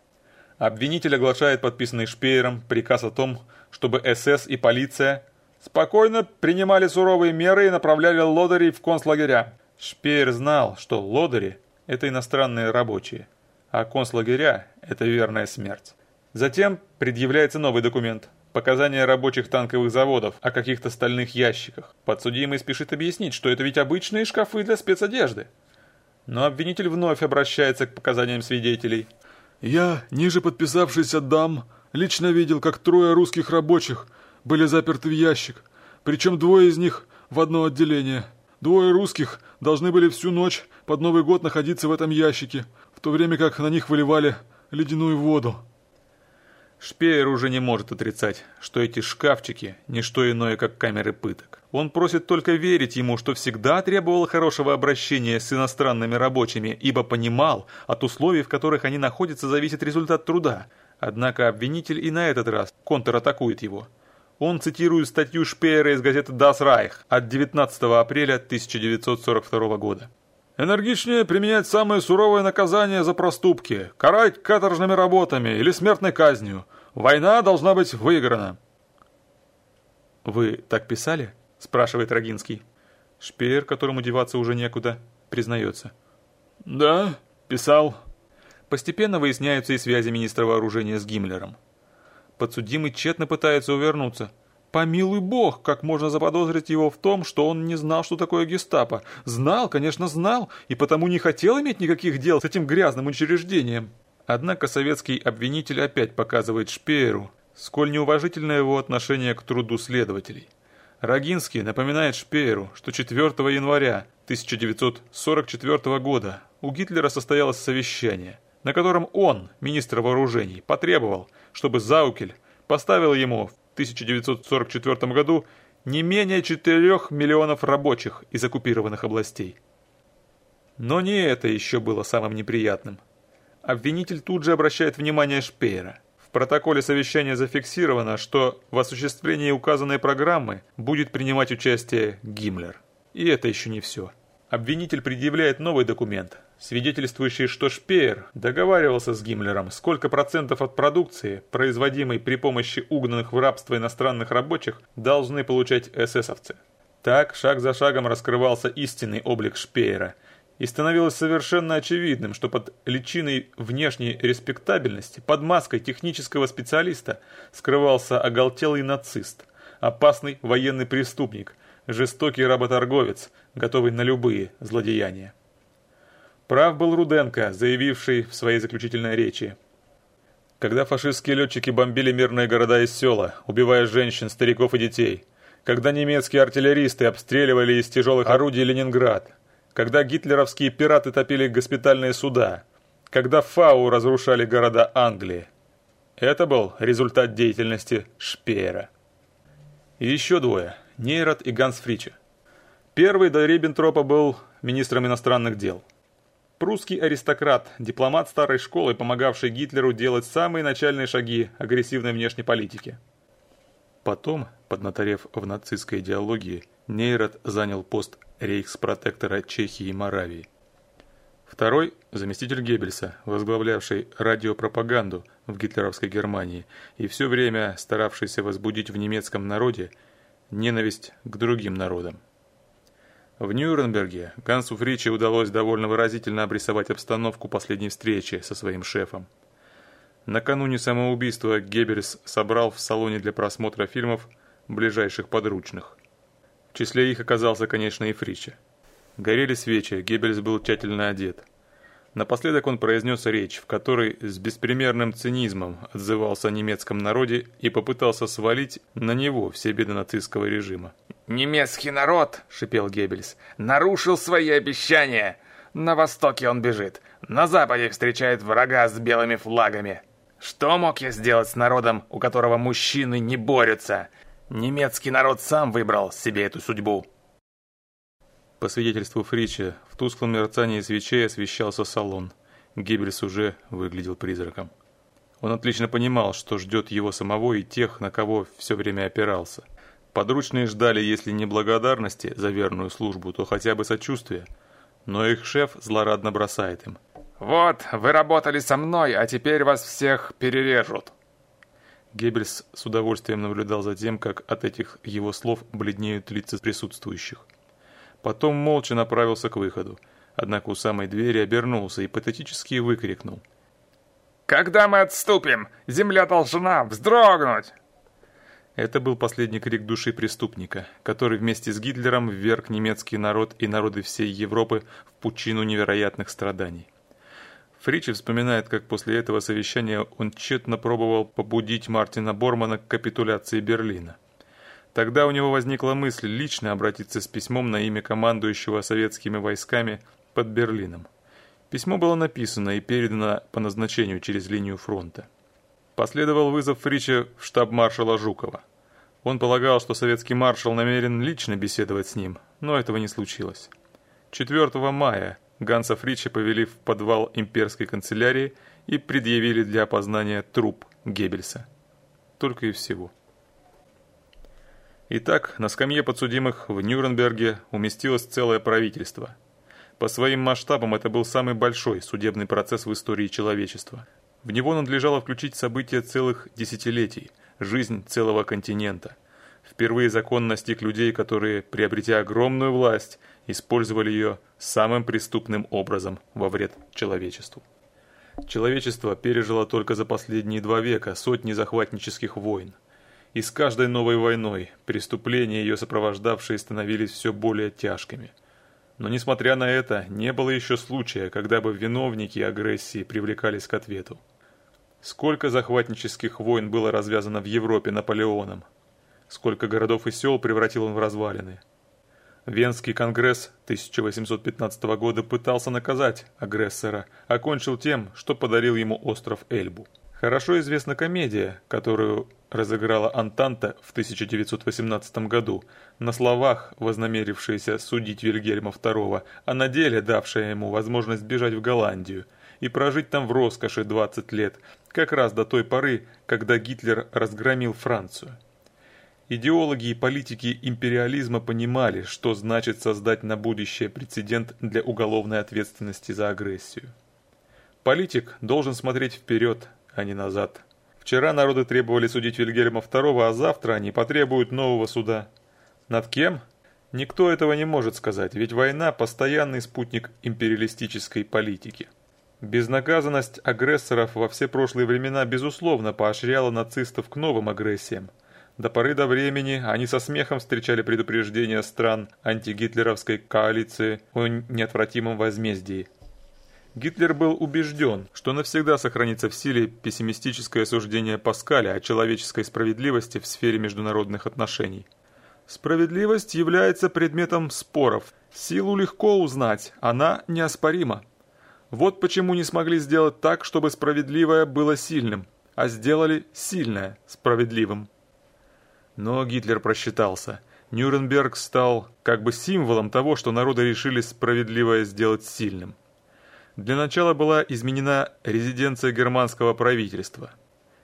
Обвинитель оглашает подписанный Шпеером приказ о том, чтобы СС и полиция спокойно принимали суровые меры и направляли лодырей в концлагеря. Шпеер знал, что лодыри – это иностранные рабочие, а концлагеря – это верная смерть. Затем предъявляется новый документ – Показания рабочих танковых заводов о каких-то стальных ящиках. Подсудимый спешит объяснить, что это ведь обычные шкафы для спецодежды. Но обвинитель вновь обращается к показаниям свидетелей. «Я, ниже подписавшийся дам, лично видел, как трое русских рабочих были заперты в ящик, причем двое из них в одно отделение. Двое русских должны были всю ночь под Новый год находиться в этом ящике, в то время как на них выливали ледяную воду. Шпеер уже не может отрицать, что эти шкафчики – не что иное, как камеры пыток. Он просит только верить ему, что всегда требовал хорошего обращения с иностранными рабочими, ибо понимал, от условий, в которых они находятся, зависит результат труда. Однако обвинитель и на этот раз контратакует его. Он цитирует статью Шпеера из газеты «Das Reich» от 19 апреля 1942 года. Энергичнее применять самые суровые наказания за проступки, карать каторжными работами или смертной казнью. Война должна быть выиграна. «Вы так писали?» – спрашивает Рогинский. Шпеер, которому деваться уже некуда, признается. «Да, писал». Постепенно выясняются и связи министра вооружения с Гиммлером. Подсудимый тщетно пытается увернуться – Помилуй бог, как можно заподозрить его в том, что он не знал, что такое гестапо. Знал, конечно, знал, и потому не хотел иметь никаких дел с этим грязным учреждением. Однако советский обвинитель опять показывает Шпееру, сколь неуважительное его отношение к труду следователей. Рогинский напоминает Шпееру, что 4 января 1944 года у Гитлера состоялось совещание, на котором он, министр вооружений, потребовал, чтобы Заукель поставил ему 1944 году не менее 4 миллионов рабочих из оккупированных областей. Но не это еще было самым неприятным. Обвинитель тут же обращает внимание Шпеера. В протоколе совещания зафиксировано, что в осуществлении указанной программы будет принимать участие Гиммлер. И это еще не все. Обвинитель предъявляет новый документ, свидетельствующий, что Шпеер договаривался с Гиммлером, сколько процентов от продукции, производимой при помощи угнанных в рабство иностранных рабочих, должны получать эсэсовцы. Так, шаг за шагом раскрывался истинный облик Шпеера – И становилось совершенно очевидным, что под личиной внешней респектабельности, под маской технического специалиста скрывался оголтелый нацист, опасный военный преступник, жестокий работорговец, готовый на любые злодеяния. Прав был Руденко, заявивший в своей заключительной речи. Когда фашистские летчики бомбили мирные города и села, убивая женщин, стариков и детей, когда немецкие артиллеристы обстреливали из тяжелых орудий Ленинград, когда гитлеровские пираты топили госпитальные суда, когда фау разрушали города Англии. Это был результат деятельности Шпеера. И еще двое – Нейрат и Ганс Фриче. Первый до Риббентропа был министром иностранных дел. Прусский аристократ, дипломат старой школы, помогавший Гитлеру делать самые начальные шаги агрессивной внешней политики. Потом, поднаторев в нацистской идеологии, Нейрат занял пост рейхспротектора Чехии и Моравии. Второй – заместитель Геббельса, возглавлявший радиопропаганду в гитлеровской Германии и все время старавшийся возбудить в немецком народе ненависть к другим народам. В Нюрнберге Гансу Фриче удалось довольно выразительно обрисовать обстановку последней встречи со своим шефом. Накануне самоубийства Геббельс собрал в салоне для просмотра фильмов ближайших подручных. В числе их оказался, конечно, и Фриче. Горели свечи, Геббельс был тщательно одет. Напоследок он произнес речь, в которой с беспримерным цинизмом отзывался о немецком народе и попытался свалить на него все беды нацистского режима. «Немецкий народ», — шипел Геббельс, — «нарушил свои обещания. На востоке он бежит, на западе встречает врага с белыми флагами. Что мог я сделать с народом, у которого мужчины не борются? Немецкий народ сам выбрал себе эту судьбу». По свидетельству Фрича, в тусклом мерцании свечей освещался салон. Геббельс уже выглядел призраком. Он отлично понимал, что ждет его самого и тех, на кого все время опирался. Подручные ждали, если не благодарности за верную службу, то хотя бы сочувствия. Но их шеф злорадно бросает им. «Вот, вы работали со мной, а теперь вас всех перережут». Геббельс с удовольствием наблюдал за тем, как от этих его слов бледнеют лица присутствующих. Потом молча направился к выходу. Однако у самой двери обернулся и патетически выкрикнул. «Когда мы отступим? Земля должна вздрогнуть!» Это был последний крик души преступника, который вместе с Гитлером вверг немецкий народ и народы всей Европы в пучину невероятных страданий. Фричи вспоминает, как после этого совещания он тщетно пробовал побудить Мартина Бормана к капитуляции Берлина. Тогда у него возникла мысль лично обратиться с письмом на имя командующего советскими войсками под Берлином. Письмо было написано и передано по назначению через линию фронта. Последовал вызов Фрича в штаб маршала Жукова. Он полагал, что советский маршал намерен лично беседовать с ним, но этого не случилось. 4 мая Ганса Фрича повели в подвал имперской канцелярии и предъявили для опознания труп Геббельса. Только и всего. Итак, на скамье подсудимых в Нюрнберге уместилось целое правительство. По своим масштабам это был самый большой судебный процесс в истории человечества. В него надлежало включить события целых десятилетий, жизнь целого континента. Впервые закон настиг людей, которые, приобретя огромную власть, использовали ее самым преступным образом во вред человечеству. Человечество пережило только за последние два века сотни захватнических войн. И с каждой новой войной преступления, ее сопровождавшие, становились все более тяжкими. Но несмотря на это, не было еще случая, когда бы виновники агрессии привлекались к ответу. Сколько захватнических войн было развязано в Европе Наполеоном? Сколько городов и сел превратил он в развалины? Венский конгресс 1815 года пытался наказать агрессора, окончил тем, что подарил ему остров Эльбу. Хорошо известна комедия, которую разыграла Антанта в 1918 году, на словах вознамерившаяся судить Вильгельма II, а на деле давшая ему возможность бежать в Голландию и прожить там в роскоши 20 лет, как раз до той поры, когда Гитлер разгромил Францию. Идеологи и политики империализма понимали, что значит создать на будущее прецедент для уголовной ответственности за агрессию. Политик должен смотреть вперед, а не назад. Вчера народы требовали судить Вильгельма II, а завтра они потребуют нового суда. Над кем? Никто этого не может сказать, ведь война – постоянный спутник империалистической политики. Безнаказанность агрессоров во все прошлые времена безусловно поощряла нацистов к новым агрессиям. До поры до времени они со смехом встречали предупреждения стран антигитлеровской коалиции о неотвратимом возмездии. Гитлер был убежден, что навсегда сохранится в силе пессимистическое суждение Паскаля о человеческой справедливости в сфере международных отношений. Справедливость является предметом споров. Силу легко узнать, она неоспорима. Вот почему не смогли сделать так, чтобы справедливое было сильным, а сделали сильное справедливым. Но Гитлер просчитался. Нюрнберг стал как бы символом того, что народы решили справедливое сделать сильным. Для начала была изменена резиденция германского правительства.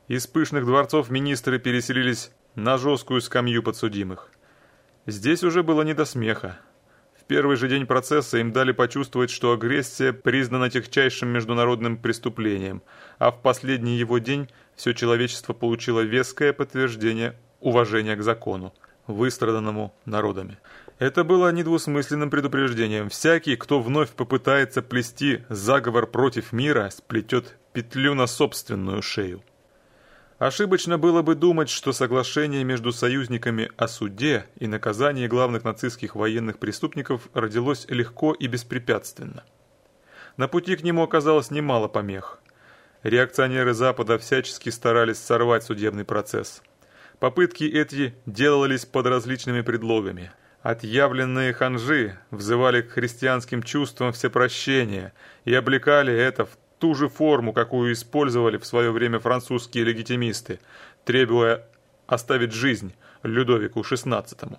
Из пышных дворцов министры переселились на жесткую скамью подсудимых. Здесь уже было не до смеха первый же день процесса им дали почувствовать, что агрессия признана техчайшим международным преступлением, а в последний его день все человечество получило веское подтверждение уважения к закону, выстраданному народами. Это было недвусмысленным предупреждением. Всякий, кто вновь попытается плести заговор против мира, сплетет петлю на собственную шею. Ошибочно было бы думать, что соглашение между союзниками о суде и наказании главных нацистских военных преступников родилось легко и беспрепятственно. На пути к нему оказалось немало помех. Реакционеры Запада всячески старались сорвать судебный процесс. Попытки эти делались под различными предлогами. Отъявленные ханжи взывали к христианским чувствам всепрощения и облекали это в ту же форму, какую использовали в свое время французские легитимисты, требуя оставить жизнь Людовику XVI.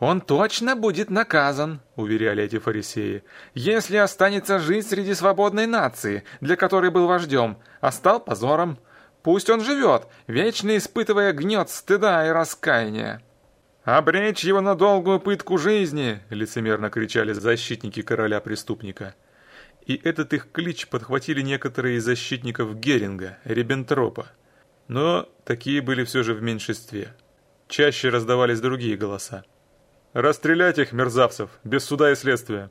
«Он точно будет наказан», — уверяли эти фарисеи, «если останется жить среди свободной нации, для которой был вождем, а стал позором. Пусть он живет, вечно испытывая гнет стыда и раскаяния». «Обречь его на долгую пытку жизни!» — лицемерно кричали защитники короля-преступника и этот их клич подхватили некоторые из защитников Геринга, Риббентропа. Но такие были все же в меньшинстве. Чаще раздавались другие голоса. «Расстрелять их, мерзавцев, без суда и следствия!»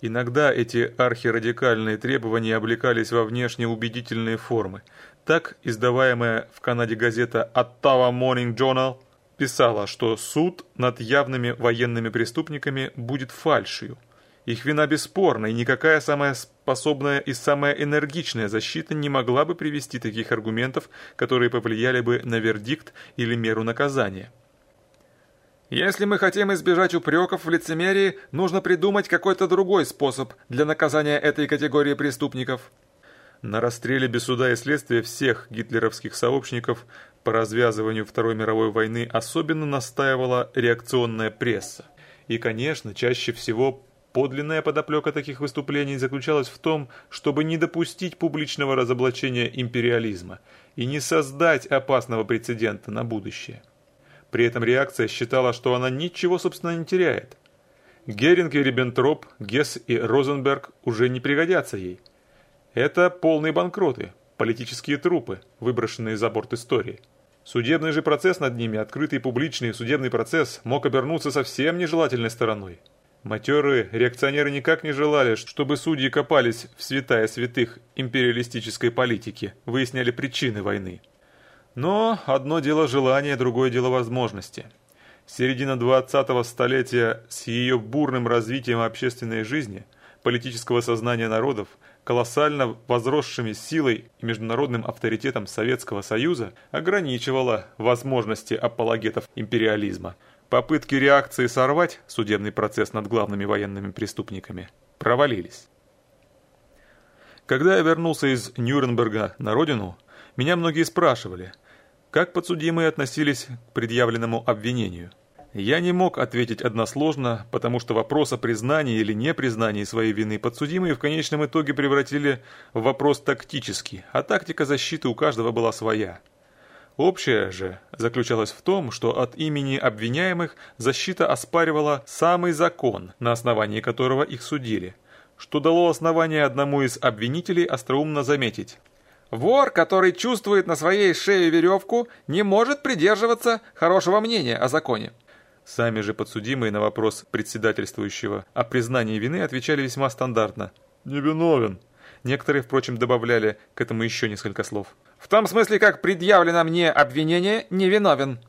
Иногда эти архирадикальные требования облекались во внешне убедительные формы. Так издаваемая в Канаде газета «Ottawa Morning Journal» писала, что суд над явными военными преступниками будет фальшью – их вина бесспорна, и никакая самая способная и самая энергичная защита не могла бы привести таких аргументов, которые повлияли бы на вердикт или меру наказания. Если мы хотим избежать упреков в лицемерии, нужно придумать какой-то другой способ для наказания этой категории преступников. На расстреле без суда и следствия всех гитлеровских сообщников по развязыванию Второй мировой войны особенно настаивала реакционная пресса. И, конечно, чаще всего Подлинная подоплека таких выступлений заключалась в том, чтобы не допустить публичного разоблачения империализма и не создать опасного прецедента на будущее. При этом реакция считала, что она ничего, собственно, не теряет. Геринг и Риббентроп, Гесс и Розенберг уже не пригодятся ей. Это полные банкроты, политические трупы, выброшенные за борт истории. Судебный же процесс над ними, открытый публичный судебный процесс, мог обернуться совсем нежелательной стороной. Матерые реакционеры никак не желали, чтобы судьи копались в святая святых империалистической политики, выясняли причины войны. Но одно дело желания, другое дело возможности. Середина 20-го столетия с ее бурным развитием общественной жизни, политического сознания народов, колоссально возросшими силой и международным авторитетом Советского Союза ограничивала возможности апологетов империализма – Попытки реакции сорвать судебный процесс над главными военными преступниками провалились. Когда я вернулся из Нюрнберга на родину, меня многие спрашивали, как подсудимые относились к предъявленному обвинению. Я не мог ответить односложно, потому что вопрос о признании или непризнании своей вины подсудимые в конечном итоге превратили в вопрос тактический, а тактика защиты у каждого была своя. Общее же заключалось в том, что от имени обвиняемых защита оспаривала самый закон, на основании которого их судили, что дало основание одному из обвинителей остроумно заметить. Вор, который чувствует на своей шее веревку, не может придерживаться хорошего мнения о законе. Сами же подсудимые на вопрос председательствующего о признании вины отвечали весьма стандартно. «Невиновен». Некоторые, впрочем, добавляли к этому еще несколько слов. «В том смысле, как предъявлено мне обвинение, невиновен».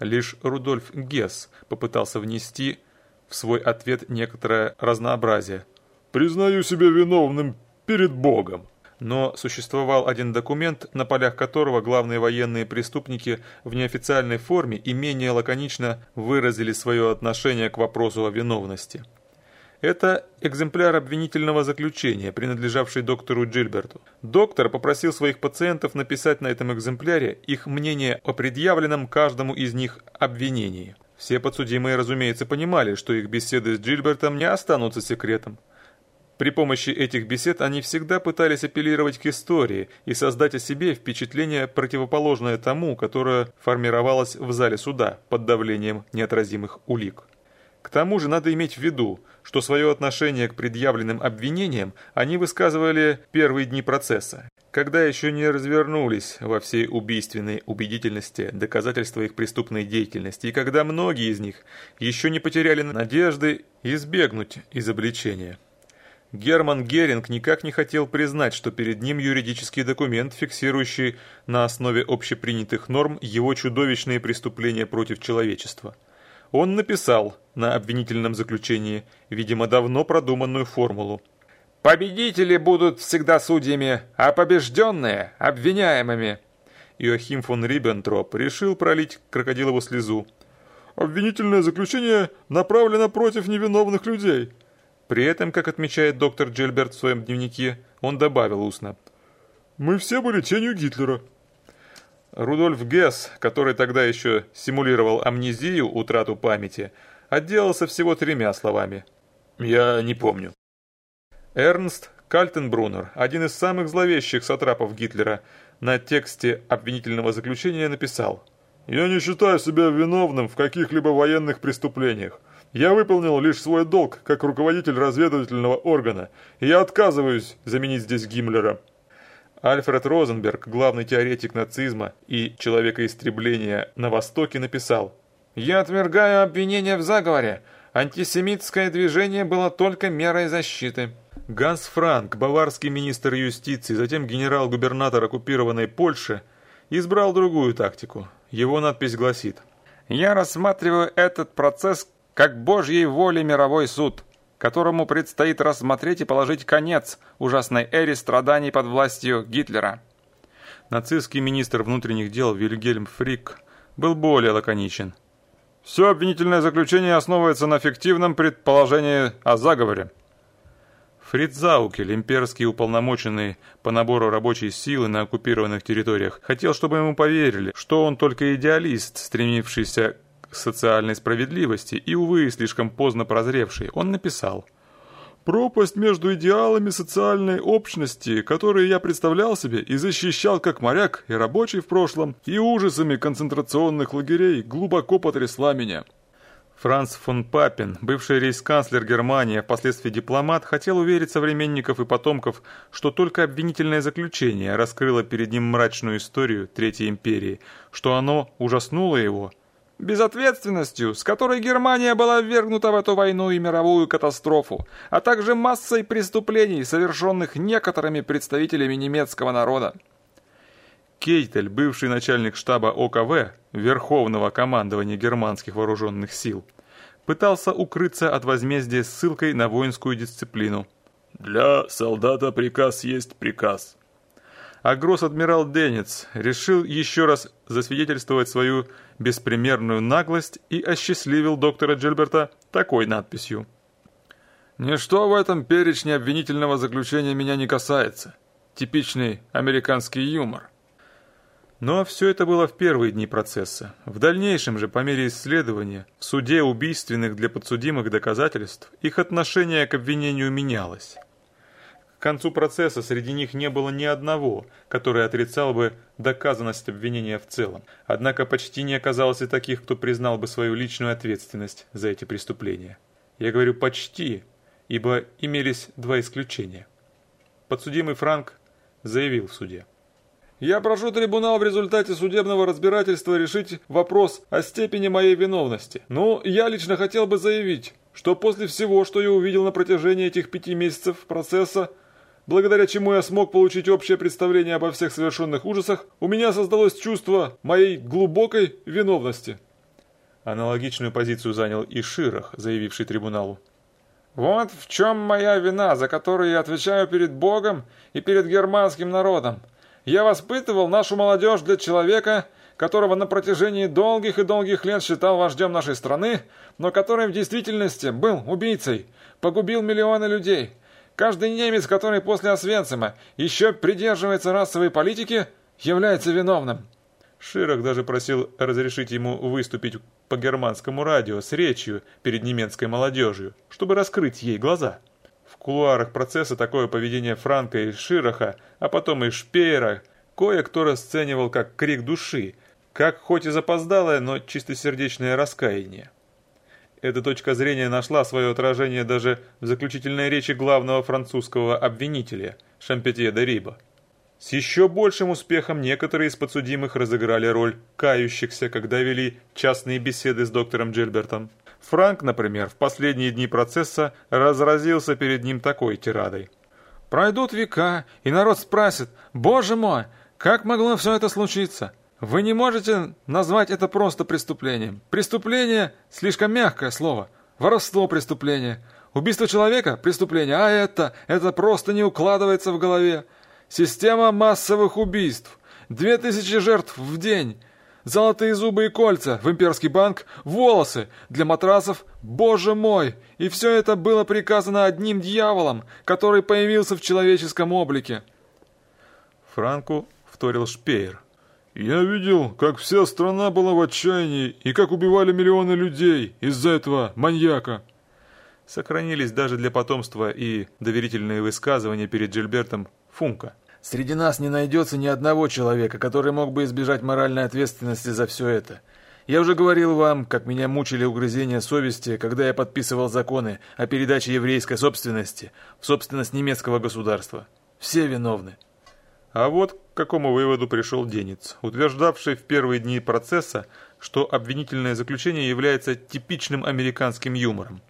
Лишь Рудольф Гесс попытался внести в свой ответ некоторое разнообразие. «Признаю себя виновным перед Богом». Но существовал один документ, на полях которого главные военные преступники в неофициальной форме и менее лаконично выразили свое отношение к вопросу о виновности. Это экземпляр обвинительного заключения, принадлежавший доктору Джильберту. Доктор попросил своих пациентов написать на этом экземпляре их мнение о предъявленном каждому из них обвинении. Все подсудимые, разумеется, понимали, что их беседы с Джильбертом не останутся секретом. При помощи этих бесед они всегда пытались апеллировать к истории и создать о себе впечатление, противоположное тому, которое формировалось в зале суда под давлением неотразимых улик. К тому же надо иметь в виду, что свое отношение к предъявленным обвинениям они высказывали первые дни процесса, когда еще не развернулись во всей убийственной убедительности доказательства их преступной деятельности и когда многие из них еще не потеряли надежды избегнуть изобличения. Герман Геринг никак не хотел признать, что перед ним юридический документ, фиксирующий на основе общепринятых норм его чудовищные преступления против человечества. Он написал на обвинительном заключении, видимо, давно продуманную формулу. «Победители будут всегда судьями, а побежденные – обвиняемыми». Иохим фон Риббентроп решил пролить крокодилову слезу. «Обвинительное заключение направлено против невиновных людей». При этом, как отмечает доктор Джельберт в своем дневнике, он добавил устно. «Мы все были тенью Гитлера». Рудольф Гесс, который тогда еще симулировал амнезию, утрату памяти, отделался всего тремя словами. «Я не помню». Эрнст Кальтенбруннер, один из самых зловещих сатрапов Гитлера, на тексте обвинительного заключения написал «Я не считаю себя виновным в каких-либо военных преступлениях. Я выполнил лишь свой долг как руководитель разведывательного органа, и я отказываюсь заменить здесь Гиммлера». Альфред Розенберг, главный теоретик нацизма и человекоистребления на Востоке, написал «Я отвергаю обвинения в заговоре. Антисемитское движение было только мерой защиты». Ганс Франк, баварский министр юстиции, затем генерал-губернатор оккупированной Польши, избрал другую тактику. Его надпись гласит «Я рассматриваю этот процесс как Божьей воли мировой суд, которому предстоит рассмотреть и положить конец ужасной эре страданий под властью Гитлера». Нацистский министр внутренних дел Вильгельм Фрик был более лаконичен. «Все обвинительное заключение основывается на фиктивном предположении о заговоре». Фриц Заукель, имперский уполномоченный по набору рабочей силы на оккупированных территориях, хотел, чтобы ему поверили, что он только идеалист, стремившийся социальной справедливости и, увы, слишком поздно прозревший, он написал «Пропасть между идеалами социальной общности, которые я представлял себе и защищал как моряк и рабочий в прошлом, и ужасами концентрационных лагерей, глубоко потрясла меня». Франц фон Папин, бывший рейс-канцлер Германии, впоследствии дипломат, хотел уверить современников и потомков, что только обвинительное заключение раскрыло перед ним мрачную историю Третьей империи, что оно ужаснуло его – безответственностью, с которой Германия была ввергнута в эту войну и мировую катастрофу, а также массой преступлений, совершенных некоторыми представителями немецкого народа. Кейтель, бывший начальник штаба ОКВ, Верховного командования германских вооруженных сил, пытался укрыться от возмездия ссылкой на воинскую дисциплину. «Для солдата приказ есть приказ», а гросс-адмирал Денец решил еще раз засвидетельствовать свою беспримерную наглость и осчастливил доктора Джильберта такой надписью. «Ничто в этом перечне обвинительного заключения меня не касается. Типичный американский юмор». Но все это было в первые дни процесса. В дальнейшем же, по мере исследования, в суде убийственных для подсудимых доказательств, их отношение к обвинению менялось. К концу процесса среди них не было ни одного, который отрицал бы доказанность обвинения в целом. Однако почти не оказалось и таких, кто признал бы свою личную ответственность за эти преступления. Я говорю «почти», ибо имелись два исключения. Подсудимый Франк заявил в суде. Я прошу трибунал в результате судебного разбирательства решить вопрос о степени моей виновности. Ну, я лично хотел бы заявить, что после всего, что я увидел на протяжении этих пяти месяцев процесса, благодаря чему я смог получить общее представление обо всех совершенных ужасах, у меня создалось чувство моей глубокой виновности. Аналогичную позицию занял и Ширах, заявивший трибуналу. «Вот в чем моя вина, за которую я отвечаю перед Богом и перед германским народом. Я воспитывал нашу молодежь для человека, которого на протяжении долгих и долгих лет считал вождем нашей страны, но который в действительности был убийцей, погубил миллионы людей. Каждый немец, который после Освенцима еще придерживается расовой политики, является виновным. Широк даже просил разрешить ему выступить по германскому радио с речью перед немецкой молодежью, чтобы раскрыть ей глаза. В кулуарах процесса такое поведение Франка и Широха, а потом и Шпеера, кое-кто расценивал как крик души, как хоть и запоздалое, но чистосердечное раскаяние. Эта точка зрения нашла свое отражение даже в заключительной речи главного французского обвинителя Шампетье де Риба. С еще большим успехом некоторые из подсудимых разыграли роль кающихся, когда вели частные беседы с доктором Джильбертом. Франк, например, в последние дни процесса разразился перед ним такой тирадой. «Пройдут века, и народ спросит, «Боже мой, как могло все это случиться?» Вы не можете назвать это просто преступлением. Преступление – слишком мягкое слово. Воровство – преступление. Убийство человека – преступление. А это, это просто не укладывается в голове. Система массовых убийств. Две тысячи жертв в день. Золотые зубы и кольца в имперский банк, волосы для матрасов, боже мой! И все это было приказано одним дьяволом, который появился в человеческом облике. Франку вторил Шпеер. «Я видел, как вся страна была в отчаянии и как убивали миллионы людей из-за этого маньяка». Сохранились даже для потомства и доверительные высказывания перед Джильбертом Функа. Среди нас не найдется ни одного человека, который мог бы избежать моральной ответственности за все это. Я уже говорил вам, как меня мучили угрызения совести, когда я подписывал законы о передаче еврейской собственности в собственность немецкого государства. Все виновны. А вот какому выводу пришел Денец, утверждавший в первые дни процесса, что обвинительное заключение является типичным американским юмором.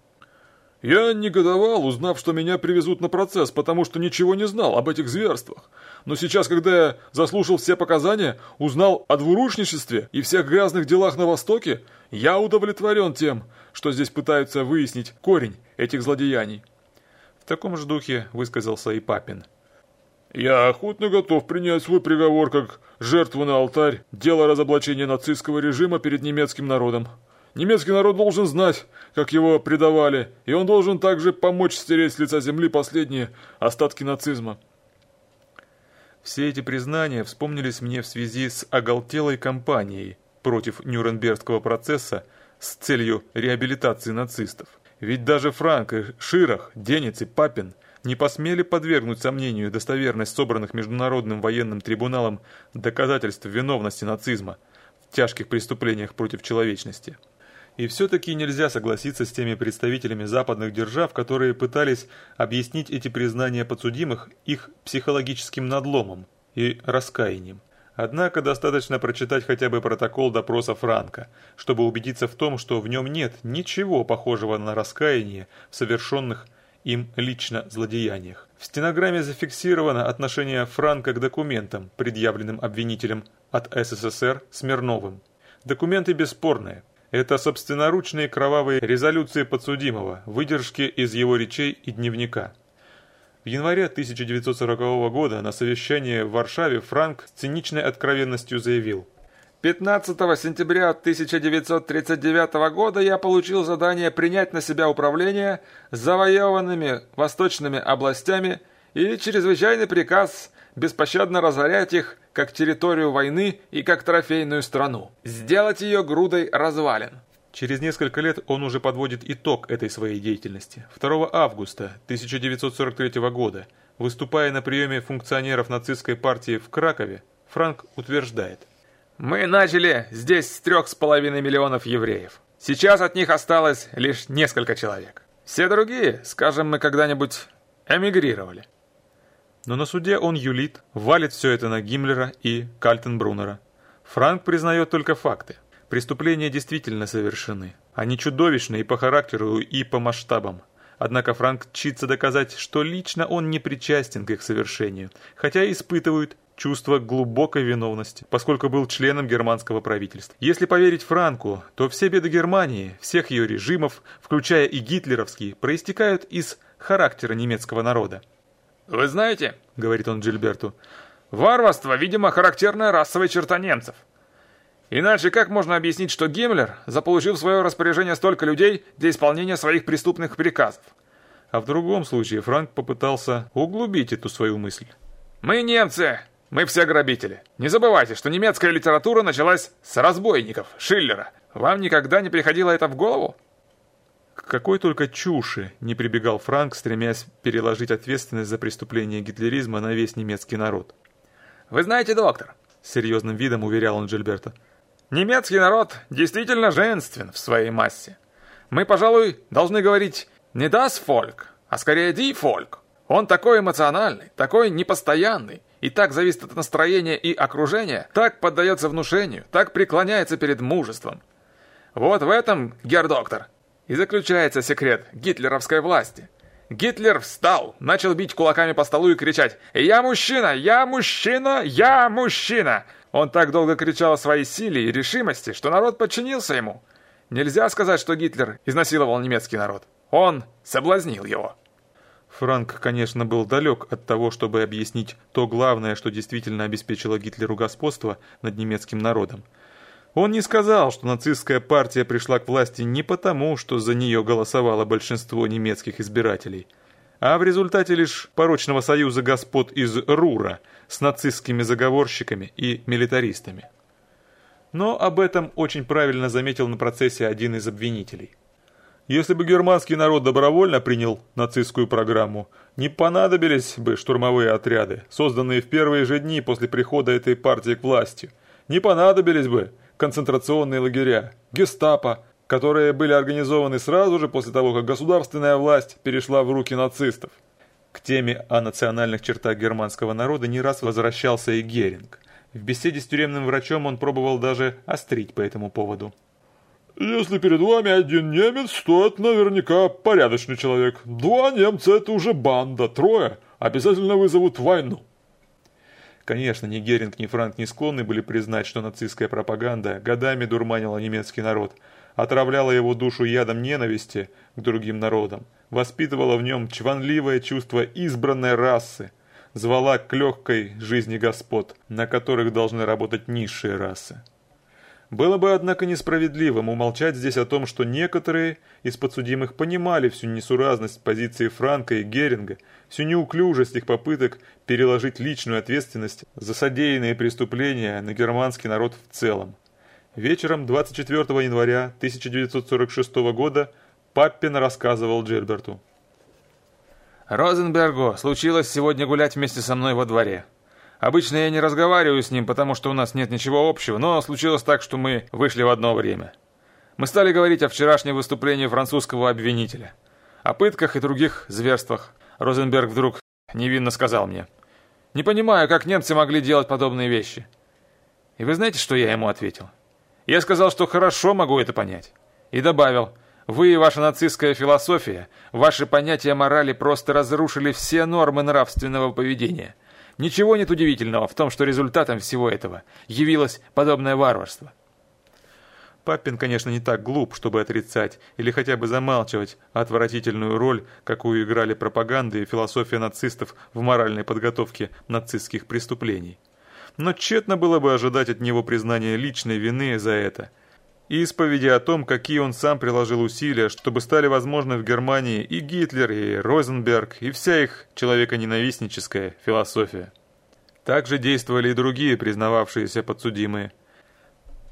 Я негодовал, узнав, что меня привезут на процесс, потому что ничего не знал об этих зверствах. Но сейчас, когда я заслушал все показания, узнал о двурушничестве и всех грязных делах на Востоке, я удовлетворен тем, что здесь пытаются выяснить корень этих злодеяний. В таком же духе высказался и Папин. Я охотно готов принять свой приговор как жертву на алтарь, дело разоблачения нацистского режима перед немецким народом. Немецкий народ должен знать, как его предавали, и он должен также помочь стереть с лица земли последние остатки нацизма. Все эти признания вспомнились мне в связи с оголтелой кампанией против Нюрнбергского процесса с целью реабилитации нацистов. Ведь даже Франк и Ширах, Денец и Папин не посмели подвергнуть сомнению достоверность собранных Международным военным трибуналом доказательств виновности нацизма в тяжких преступлениях против человечности. И все-таки нельзя согласиться с теми представителями западных держав, которые пытались объяснить эти признания подсудимых их психологическим надломом и раскаянием. Однако достаточно прочитать хотя бы протокол допроса Франка, чтобы убедиться в том, что в нем нет ничего похожего на раскаяние в совершенных им лично злодеяниях. В стенограмме зафиксировано отношение Франка к документам, предъявленным обвинителем от СССР Смирновым. Документы бесспорные. Это собственноручные кровавые резолюции подсудимого, выдержки из его речей и дневника. В январе 1940 года на совещании в Варшаве Франк с циничной откровенностью заявил 15 сентября 1939 года я получил задание принять на себя управление завоеванными восточными областями и чрезвычайный приказ беспощадно разорять их как территорию войны и как трофейную страну. Сделать ее грудой развалин. Через несколько лет он уже подводит итог этой своей деятельности. 2 августа 1943 года, выступая на приеме функционеров нацистской партии в Кракове, Франк утверждает. «Мы начали здесь с трех с половиной миллионов евреев. Сейчас от них осталось лишь несколько человек. Все другие, скажем, мы когда-нибудь эмигрировали. Но на суде он юлит, валит все это на Гиммлера и Кальтенбруннера. Франк признает только факты. Преступления действительно совершены. Они чудовищны и по характеру, и по масштабам. Однако Франк чится доказать, что лично он не причастен к их совершению, хотя испытывает чувство глубокой виновности, поскольку был членом германского правительства. Если поверить Франку, то все беды Германии, всех ее режимов, включая и гитлеровские, проистекают из характера немецкого народа. «Вы знаете, — говорит он Джильберту, — варварство, видимо, характерная расовая черта немцев. Иначе как можно объяснить, что Гиммлер заполучил в свое распоряжение столько людей для исполнения своих преступных приказов? А в другом случае Франк попытался углубить эту свою мысль. «Мы немцы! Мы все грабители. Не забывайте, что немецкая литература началась с разбойников, Шиллера. Вам никогда не приходило это в голову?» К какой только чуши не прибегал Франк, стремясь переложить ответственность за преступление гитлеризма на весь немецкий народ. «Вы знаете, доктор», — с серьезным видом уверял он Джильберта, Немецкий народ действительно женствен в своей массе. Мы, пожалуй, должны говорить не das Volk, а скорее die Volk. Он такой эмоциональный, такой непостоянный, и так зависит от настроения и окружения, так поддается внушению, так преклоняется перед мужеством. Вот в этом, гердоктор, и заключается секрет гитлеровской власти. Гитлер встал, начал бить кулаками по столу и кричать «Я мужчина! Я мужчина! Я мужчина!» Он так долго кричал о своей силе и решимости, что народ подчинился ему. Нельзя сказать, что Гитлер изнасиловал немецкий народ. Он соблазнил его. Франк, конечно, был далек от того, чтобы объяснить то главное, что действительно обеспечило Гитлеру господство над немецким народом. Он не сказал, что нацистская партия пришла к власти не потому, что за нее голосовало большинство немецких избирателей – а в результате лишь порочного союза господ из Рура с нацистскими заговорщиками и милитаристами. Но об этом очень правильно заметил на процессе один из обвинителей. Если бы германский народ добровольно принял нацистскую программу, не понадобились бы штурмовые отряды, созданные в первые же дни после прихода этой партии к власти. Не понадобились бы концентрационные лагеря, гестапо, которые были организованы сразу же после того, как государственная власть перешла в руки нацистов. К теме о национальных чертах германского народа не раз возвращался и Геринг. В беседе с тюремным врачом он пробовал даже острить по этому поводу. «Если перед вами один немец, то это наверняка порядочный человек. Два немца – это уже банда, трое обязательно вызовут войну». Конечно, ни Геринг, ни Франк не склонны были признать, что нацистская пропаганда годами дурманила немецкий народ – отравляла его душу ядом ненависти к другим народам, воспитывала в нем чванливое чувство избранной расы, звала к легкой жизни господ, на которых должны работать низшие расы. Было бы, однако, несправедливым умолчать здесь о том, что некоторые из подсудимых понимали всю несуразность позиции Франка и Геринга, всю неуклюжесть их попыток переложить личную ответственность за содеянные преступления на германский народ в целом. Вечером 24 января 1946 года Паппин рассказывал Джильберту. «Розенбергу случилось сегодня гулять вместе со мной во дворе. Обычно я не разговариваю с ним, потому что у нас нет ничего общего, но случилось так, что мы вышли в одно время. Мы стали говорить о вчерашнем выступлении французского обвинителя, о пытках и других зверствах. Розенберг вдруг невинно сказал мне, «Не понимаю, как немцы могли делать подобные вещи». И вы знаете, что я ему ответил? Я сказал, что хорошо могу это понять. И добавил, вы и ваша нацистская философия, ваши понятия морали просто разрушили все нормы нравственного поведения. Ничего нет удивительного в том, что результатом всего этого явилось подобное варварство. Папин, конечно, не так глуп, чтобы отрицать или хотя бы замалчивать отвратительную роль, какую играли пропаганда и философия нацистов в моральной подготовке нацистских преступлений но тщетно было бы ожидать от него признания личной вины за это. И исповеди о том, какие он сам приложил усилия, чтобы стали возможны в Германии и Гитлер, и Розенберг, и вся их человеконенавистническая философия. Также действовали и другие признававшиеся подсудимые.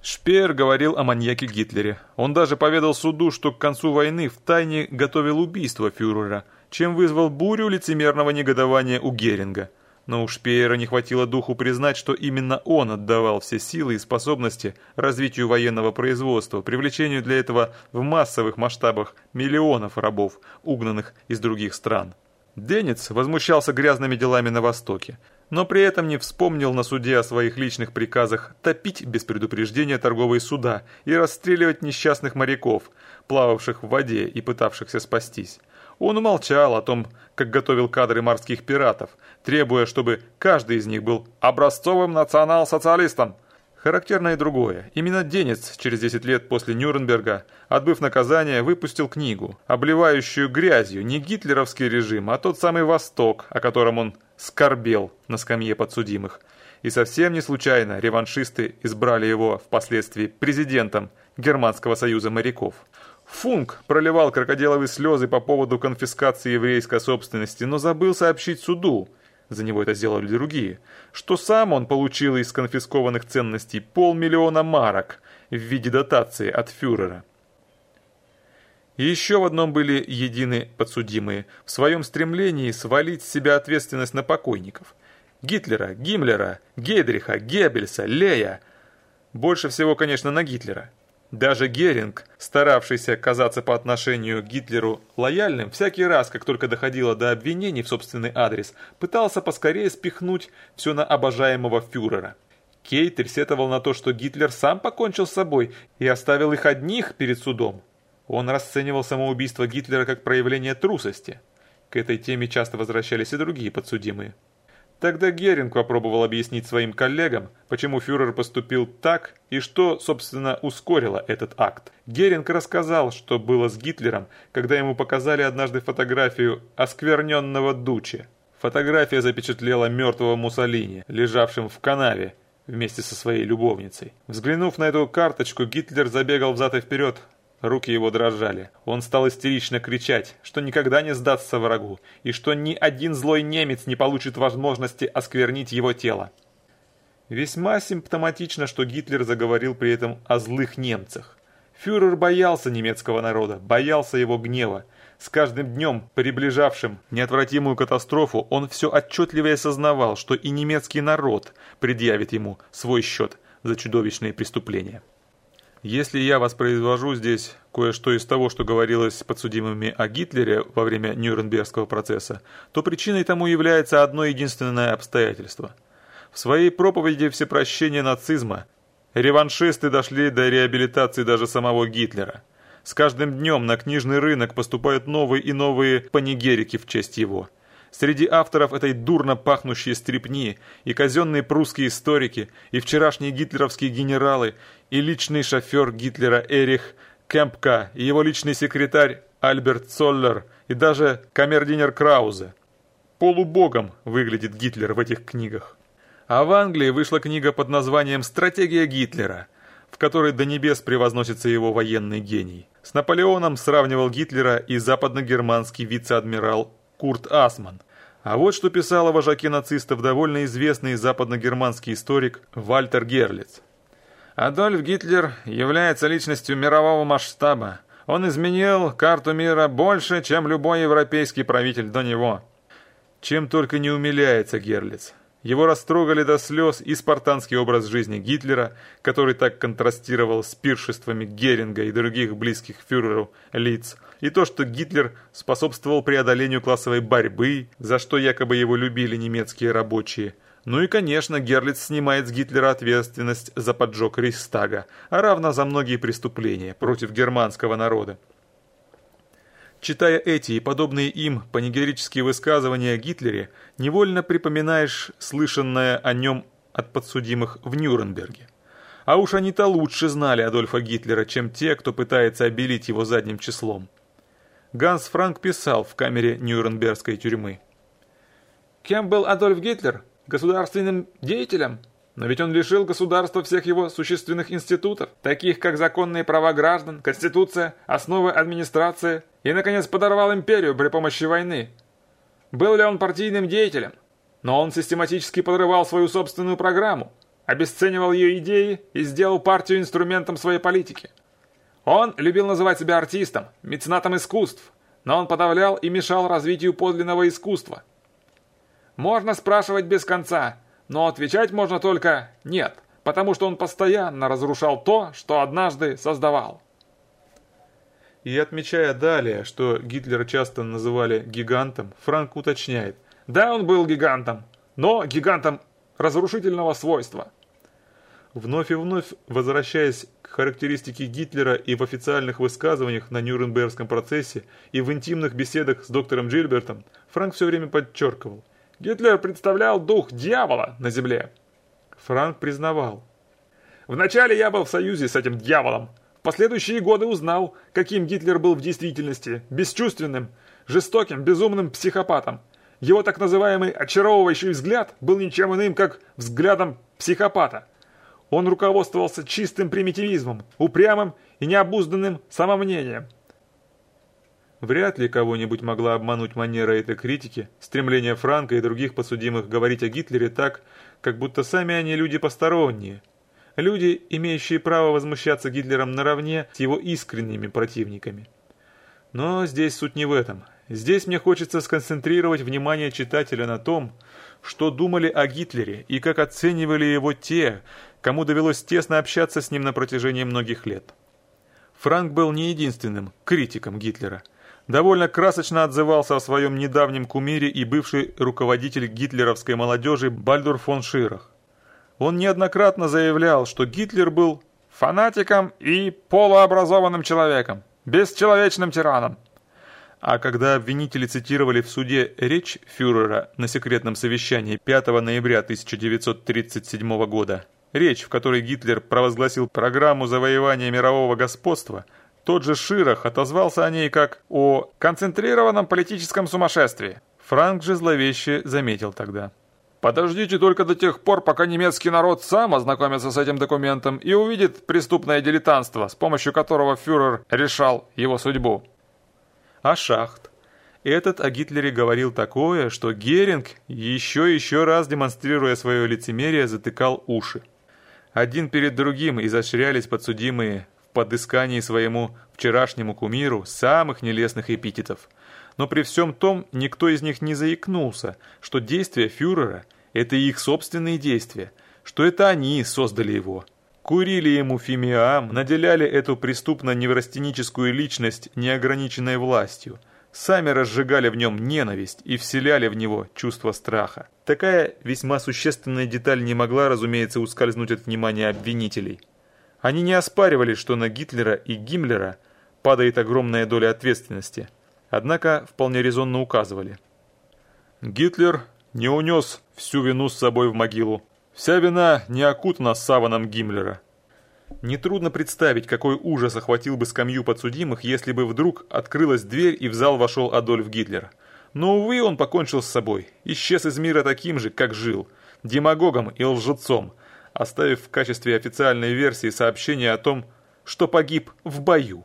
Шпеер говорил о маньяке Гитлере. Он даже поведал суду, что к концу войны втайне готовил убийство фюрера, чем вызвал бурю лицемерного негодования у Геринга – но у Шпеера не хватило духу признать, что именно он отдавал все силы и способности развитию военного производства, привлечению для этого в массовых масштабах миллионов рабов, угнанных из других стран. Денец возмущался грязными делами на Востоке, но при этом не вспомнил на суде о своих личных приказах топить без предупреждения торговые суда и расстреливать несчастных моряков, плававших в воде и пытавшихся спастись. Он умолчал о том, как готовил кадры морских пиратов, требуя, чтобы каждый из них был образцовым национал-социалистом. Характерно и другое. Именно Денец через 10 лет после Нюрнберга, отбыв наказание, выпустил книгу, обливающую грязью не гитлеровский режим, а тот самый Восток, о котором он скорбел на скамье подсудимых. И совсем не случайно реваншисты избрали его впоследствии президентом Германского союза моряков. Функ проливал крокодиловые слезы по поводу конфискации еврейской собственности, но забыл сообщить суду – за него это сделали другие, что сам он получил из конфискованных ценностей полмиллиона марок в виде дотации от фюрера. Еще в одном были едины подсудимые в своем стремлении свалить с себя ответственность на покойников. Гитлера, Гиммлера, Гейдриха, Геббельса, Лея. Больше всего, конечно, на Гитлера. Даже Геринг, старавшийся казаться по отношению к Гитлеру лояльным, всякий раз, как только доходило до обвинений в собственный адрес, пытался поскорее спихнуть все на обожаемого фюрера. Кейтель сетовал на то, что Гитлер сам покончил с собой и оставил их одних перед судом. Он расценивал самоубийство Гитлера как проявление трусости. К этой теме часто возвращались и другие подсудимые. Тогда Геринг попробовал объяснить своим коллегам, почему фюрер поступил так и что, собственно, ускорило этот акт. Геринг рассказал, что было с Гитлером, когда ему показали однажды фотографию оскверненного Дучи. Фотография запечатлела мертвого Муссолини, лежавшим в канаве, вместе со своей любовницей. Взглянув на эту карточку, Гитлер забегал взад и вперед, Руки его дрожали. Он стал истерично кричать, что никогда не сдастся врагу, и что ни один злой немец не получит возможности осквернить его тело. Весьма симптоматично, что Гитлер заговорил при этом о злых немцах. Фюрер боялся немецкого народа, боялся его гнева. С каждым днем, приближавшим неотвратимую катастрофу, он все отчетливее сознавал, что и немецкий народ предъявит ему свой счет за чудовищные преступления. Если я воспроизвожу здесь кое-что из того, что говорилось подсудимыми о Гитлере во время Нюрнбергского процесса, то причиной тому является одно единственное обстоятельство. В своей проповеди всепрощения нацизма реваншисты дошли до реабилитации даже самого Гитлера. С каждым днем на книжный рынок поступают новые и новые панигерики в честь его – Среди авторов этой дурно пахнущей стрипни и казенные прусские историки, и вчерашние гитлеровские генералы, и личный шофер Гитлера Эрих Кемпка, и его личный секретарь Альберт Цоллер, и даже камердинер Краузе. Полубогом выглядит Гитлер в этих книгах. А в Англии вышла книга под названием «Стратегия Гитлера», в которой до небес превозносится его военный гений. С Наполеоном сравнивал Гитлера и западногерманский вице-адмирал Курт Асман. А вот что писал о вожаке нацистов довольно известный западногерманский историк Вальтер Герлиц. Адольф Гитлер является личностью мирового масштаба. Он изменил карту мира больше, чем любой европейский правитель до него. Чем только не умиляется Герлиц. Его растрогали до слез и спартанский образ жизни Гитлера, который так контрастировал с пиршествами Геринга и других близких фюреру лиц, и то, что Гитлер способствовал преодолению классовой борьбы, за что якобы его любили немецкие рабочие. Ну и, конечно, Герлиц снимает с Гитлера ответственность за поджог Рейхстага, а равно за многие преступления против германского народа. Читая эти и подобные им панигерические высказывания о Гитлере, невольно припоминаешь слышанное о нем от подсудимых в Нюрнберге. А уж они-то лучше знали Адольфа Гитлера, чем те, кто пытается обелить его задним числом. Ганс Франк писал в камере Нюрнбергской тюрьмы. «Кем был Адольф Гитлер? Государственным деятелем? Но ведь он лишил государства всех его существенных институтов, таких как законные права граждан, конституция, основы администрации, и, наконец, подорвал империю при помощи войны. Был ли он партийным деятелем? Но он систематически подрывал свою собственную программу, обесценивал ее идеи и сделал партию инструментом своей политики. Он любил называть себя артистом, меценатом искусств, но он подавлял и мешал развитию подлинного искусства. Можно спрашивать без конца – но отвечать можно только «нет», потому что он постоянно разрушал то, что однажды создавал. И отмечая далее, что Гитлера часто называли гигантом, Франк уточняет. Да, он был гигантом, но гигантом разрушительного свойства. Вновь и вновь возвращаясь к характеристике Гитлера и в официальных высказываниях на Нюрнбергском процессе и в интимных беседах с доктором Джильбертом, Франк все время подчеркивал. Гитлер представлял дух дьявола на земле. Франк признавал. Вначале я был в союзе с этим дьяволом. В последующие годы узнал, каким Гитлер был в действительности. Бесчувственным, жестоким, безумным психопатом. Его так называемый очаровывающий взгляд был ничем иным, как взглядом психопата. Он руководствовался чистым примитивизмом, упрямым и необузданным самомнением. Вряд ли кого-нибудь могла обмануть манера этой критики, стремление Франка и других подсудимых говорить о Гитлере так, как будто сами они люди посторонние. Люди, имеющие право возмущаться Гитлером наравне с его искренними противниками. Но здесь суть не в этом. Здесь мне хочется сконцентрировать внимание читателя на том, что думали о Гитлере и как оценивали его те, кому довелось тесно общаться с ним на протяжении многих лет. Франк был не единственным критиком Гитлера. Довольно красочно отзывался о своем недавнем кумире и бывший руководитель гитлеровской молодежи Бальдур фон Ширах. Он неоднократно заявлял, что Гитлер был фанатиком и полуобразованным человеком, бесчеловечным тираном. А когда обвинители цитировали в суде речь фюрера на секретном совещании 5 ноября 1937 года, речь, в которой Гитлер провозгласил программу завоевания мирового господства, тот же Ширах отозвался о ней как о концентрированном политическом сумасшествии. Франк же зловеще заметил тогда. Подождите только до тех пор, пока немецкий народ сам ознакомится с этим документом и увидит преступное дилетантство, с помощью которого фюрер решал его судьбу а Шахт. Этот о Гитлере говорил такое, что Геринг, еще и еще раз демонстрируя свое лицемерие, затыкал уши. Один перед другим изощрялись подсудимые в подыскании своему вчерашнему кумиру самых нелестных эпитетов. Но при всем том никто из них не заикнулся, что действия фюрера – это их собственные действия, что это они создали его – курили ему фимиам, наделяли эту преступно-неврастеническую личность неограниченной властью, сами разжигали в нем ненависть и вселяли в него чувство страха. Такая весьма существенная деталь не могла, разумеется, ускользнуть от внимания обвинителей. Они не оспаривали, что на Гитлера и Гиммлера падает огромная доля ответственности, однако вполне резонно указывали. Гитлер не унес всю вину с собой в могилу. Вся вина не окутана саваном Гиммлера. Нетрудно представить, какой ужас охватил бы скамью подсудимых, если бы вдруг открылась дверь и в зал вошел Адольф Гитлер. Но, увы, он покончил с собой, исчез из мира таким же, как жил, демагогом и лжецом, оставив в качестве официальной версии сообщение о том, что погиб в бою.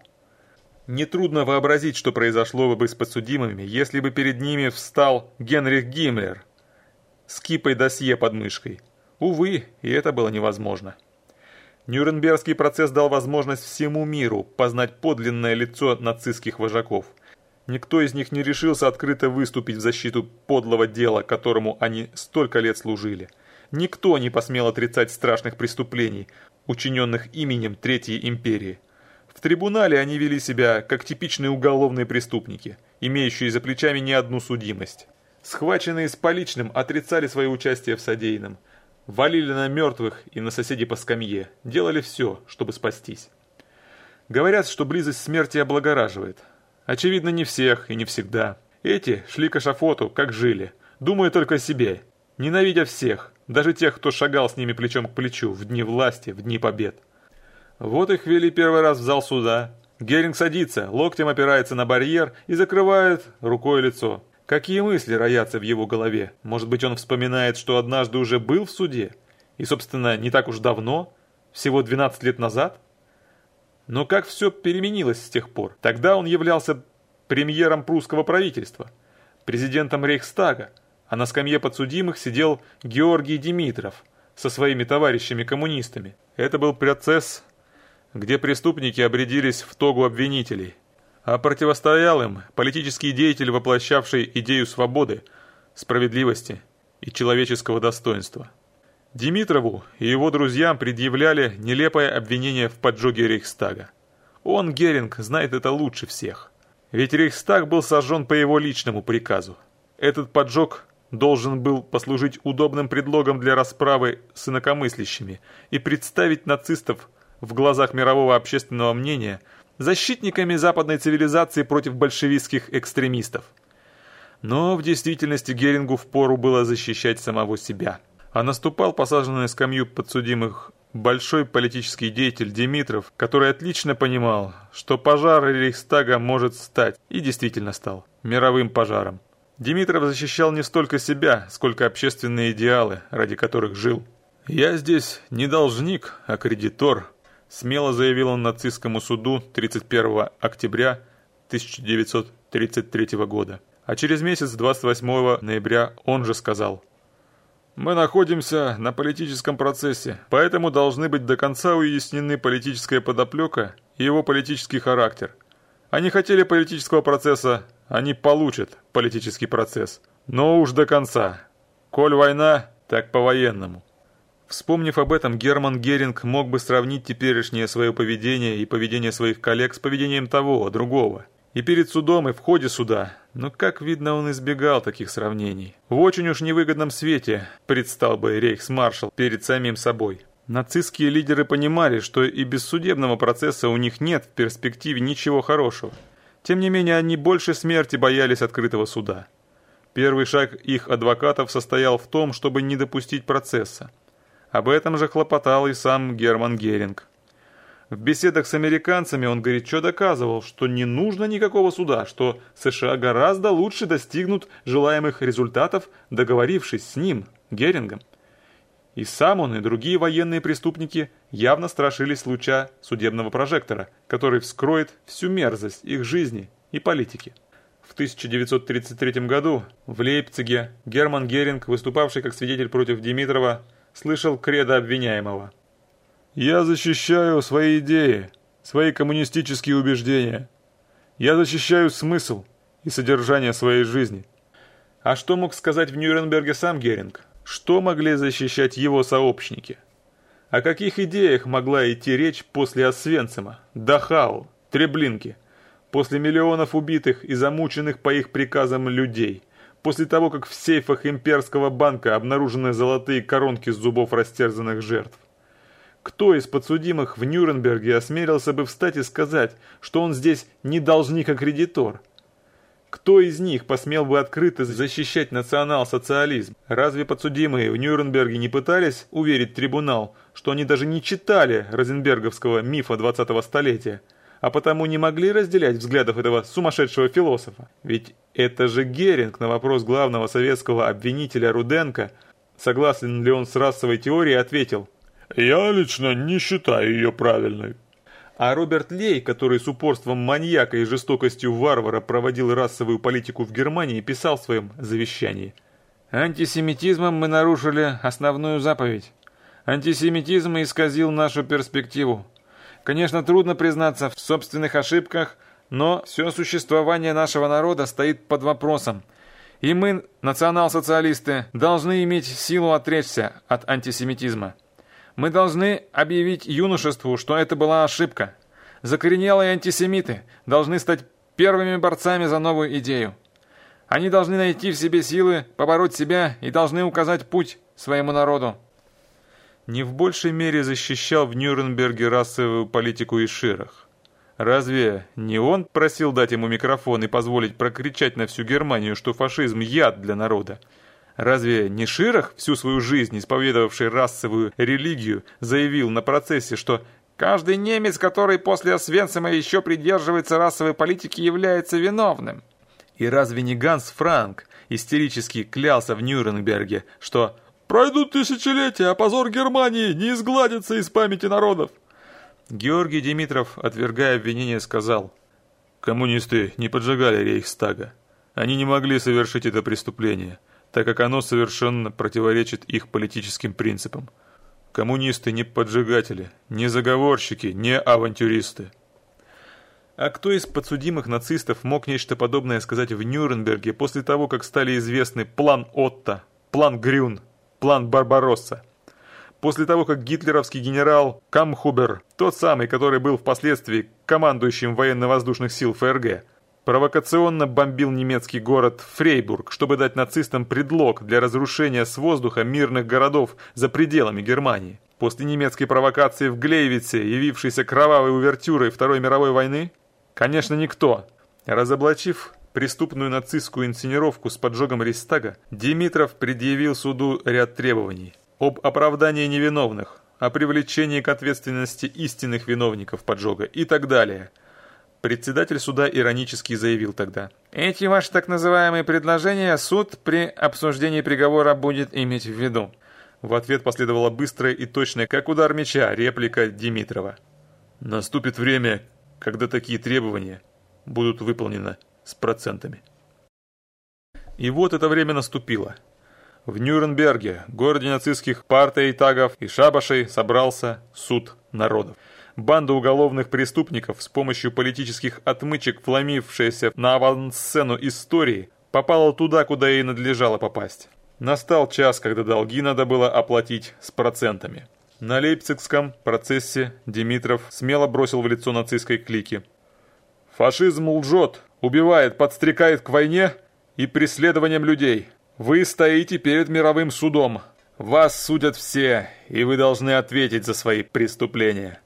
Нетрудно вообразить, что произошло бы с подсудимыми, если бы перед ними встал Генрих Гиммлер с кипой досье под мышкой – Увы, и это было невозможно. Нюрнбергский процесс дал возможность всему миру познать подлинное лицо нацистских вожаков. Никто из них не решился открыто выступить в защиту подлого дела, которому они столько лет служили. Никто не посмел отрицать страшных преступлений, учиненных именем Третьей империи. В трибунале они вели себя как типичные уголовные преступники, имеющие за плечами не одну судимость. Схваченные с поличным отрицали свое участие в содеянном – Валили на мертвых и на соседей по скамье. Делали все, чтобы спастись. Говорят, что близость смерти облагораживает. Очевидно, не всех и не всегда. Эти шли к эшафоту, как жили, думая только о себе, ненавидя всех, даже тех, кто шагал с ними плечом к плечу в дни власти, в дни побед. Вот их вели первый раз в зал суда. Геринг садится, локтем опирается на барьер и закрывает рукой лицо. Какие мысли роятся в его голове? Может быть, он вспоминает, что однажды уже был в суде? И, собственно, не так уж давно? Всего 12 лет назад? Но как все переменилось с тех пор? Тогда он являлся премьером прусского правительства, президентом Рейхстага, а на скамье подсудимых сидел Георгий Димитров со своими товарищами-коммунистами. Это был процесс, где преступники обрядились в тогу обвинителей, а противостоял им политический деятель, воплощавший идею свободы, справедливости и человеческого достоинства. Димитрову и его друзьям предъявляли нелепое обвинение в поджоге Рейхстага. Он, Геринг, знает это лучше всех. Ведь Рейхстаг был сожжен по его личному приказу. Этот поджог должен был послужить удобным предлогом для расправы с инакомыслящими и представить нацистов в глазах мирового общественного мнения защитниками западной цивилизации против большевистских экстремистов. Но в действительности Герингу впору было защищать самого себя. А наступал посаженный на скамью подсудимых большой политический деятель Димитров, который отлично понимал, что пожар Рейхстага может стать, и действительно стал, мировым пожаром. Димитров защищал не столько себя, сколько общественные идеалы, ради которых жил. «Я здесь не должник, а кредитор», – смело заявил он нацистскому суду 31 октября 1933 года. А через месяц, 28 ноября, он же сказал – мы находимся на политическом процессе, поэтому должны быть до конца уяснены политическая подоплека и его политический характер. Они хотели политического процесса, они получат политический процесс. Но уж до конца. Коль война, так по-военному. Вспомнив об этом, Герман Геринг мог бы сравнить теперешнее свое поведение и поведение своих коллег с поведением того, другого. И перед судом, и в ходе суда. Но, как видно, он избегал таких сравнений. В очень уж невыгодном свете предстал бы рейхсмаршал перед самим собой. Нацистские лидеры понимали, что и без судебного процесса у них нет в перспективе ничего хорошего. Тем не менее, они больше смерти боялись открытого суда. Первый шаг их адвокатов состоял в том, чтобы не допустить процесса. Об этом же хлопотал и сам Герман Геринг. В беседах с американцами он горячо доказывал, что не нужно никакого суда, что США гораздо лучше достигнут желаемых результатов, договорившись с ним, Герингом. И сам он, и другие военные преступники явно страшились луча судебного прожектора, который вскроет всю мерзость их жизни и политики. В 1933 году в Лейпциге Герман Геринг, выступавший как свидетель против Димитрова, слышал кредо обвиняемого – я защищаю свои идеи, свои коммунистические убеждения. Я защищаю смысл и содержание своей жизни. А что мог сказать в Нюрнберге сам Геринг? Что могли защищать его сообщники? О каких идеях могла идти речь после Освенцима, Дахау, Треблинки, после миллионов убитых и замученных по их приказам людей, после того, как в сейфах имперского банка обнаружены золотые коронки с зубов растерзанных жертв? Кто из подсудимых в Нюрнберге осмелился бы встать и сказать, что он здесь не должник, а кредитор? Кто из них посмел бы открыто защищать национал-социализм? Разве подсудимые в Нюрнберге не пытались уверить трибунал, что они даже не читали розенберговского мифа 20-го столетия, а потому не могли разделять взглядов этого сумасшедшего философа? Ведь это же Геринг на вопрос главного советского обвинителя Руденко, согласен ли он с расовой теорией, ответил – я лично не считаю ее правильной. А Роберт Лей, который с упорством маньяка и жестокостью варвара проводил расовую политику в Германии, писал в своем завещании. «Антисемитизмом мы нарушили основную заповедь. Антисемитизм исказил нашу перспективу. Конечно, трудно признаться в собственных ошибках, но все существование нашего народа стоит под вопросом. И мы, национал-социалисты, должны иметь силу отречься от антисемитизма. Мы должны объявить юношеству, что это была ошибка. Закоренелые антисемиты должны стать первыми борцами за новую идею. Они должны найти в себе силы побороть себя и должны указать путь своему народу. Не в большей мере защищал в Нюрнберге расовую политику и Ширах. Разве не он просил дать ему микрофон и позволить прокричать на всю Германию, что фашизм – яд для народа? Разве не Ширах, всю свою жизнь исповедовавший расовую религию, заявил на процессе, что «каждый немец, который после Освенцима еще придерживается расовой политики, является виновным»? И разве не Ганс Франк истерически клялся в Нюрнберге, что «пройдут тысячелетия, а позор Германии не изгладится из памяти народов»? Георгий Димитров, отвергая обвинение, сказал «Коммунисты не поджигали Рейхстага. Они не могли совершить это преступление» так как оно совершенно противоречит их политическим принципам. Коммунисты не поджигатели, не заговорщики, не авантюристы. А кто из подсудимых нацистов мог нечто подобное сказать в Нюрнберге после того, как стали известны план Отто, план Грюн, план Барбаросса? после того, как гитлеровский генерал Камхубер, тот самый, который был впоследствии командующим военно-воздушных сил ФРГ, провокационно бомбил немецкий город Фрейбург, чтобы дать нацистам предлог для разрушения с воздуха мирных городов за пределами Германии. После немецкой провокации в Глейвице, явившейся кровавой увертюрой Второй мировой войны, конечно, никто, разоблачив преступную нацистскую инсценировку с поджогом Рейхстага, Димитров предъявил суду ряд требований об оправдании невиновных, о привлечении к ответственности истинных виновников поджога и так далее. Председатель суда иронически заявил тогда. «Эти ваши так называемые предложения суд при обсуждении приговора будет иметь в виду». В ответ последовала быстрая и точная, как удар меча, реплика Димитрова. «Наступит время, когда такие требования будут выполнены с процентами. И вот это время наступило. В Нюрнберге, городе нацистских партий, тагов и шабашей, собрался суд народов. Банда уголовных преступников с помощью политических отмычек, вломившаяся на авансцену истории, попала туда, куда ей надлежало попасть. Настал час, когда долги надо было оплатить с процентами. На Лейпцигском процессе Димитров смело бросил в лицо нацистской клики. «Фашизм лжет, убивает, подстрекает к войне и преследованиям людей. Вы стоите перед мировым судом. Вас судят все, и вы должны ответить за свои преступления.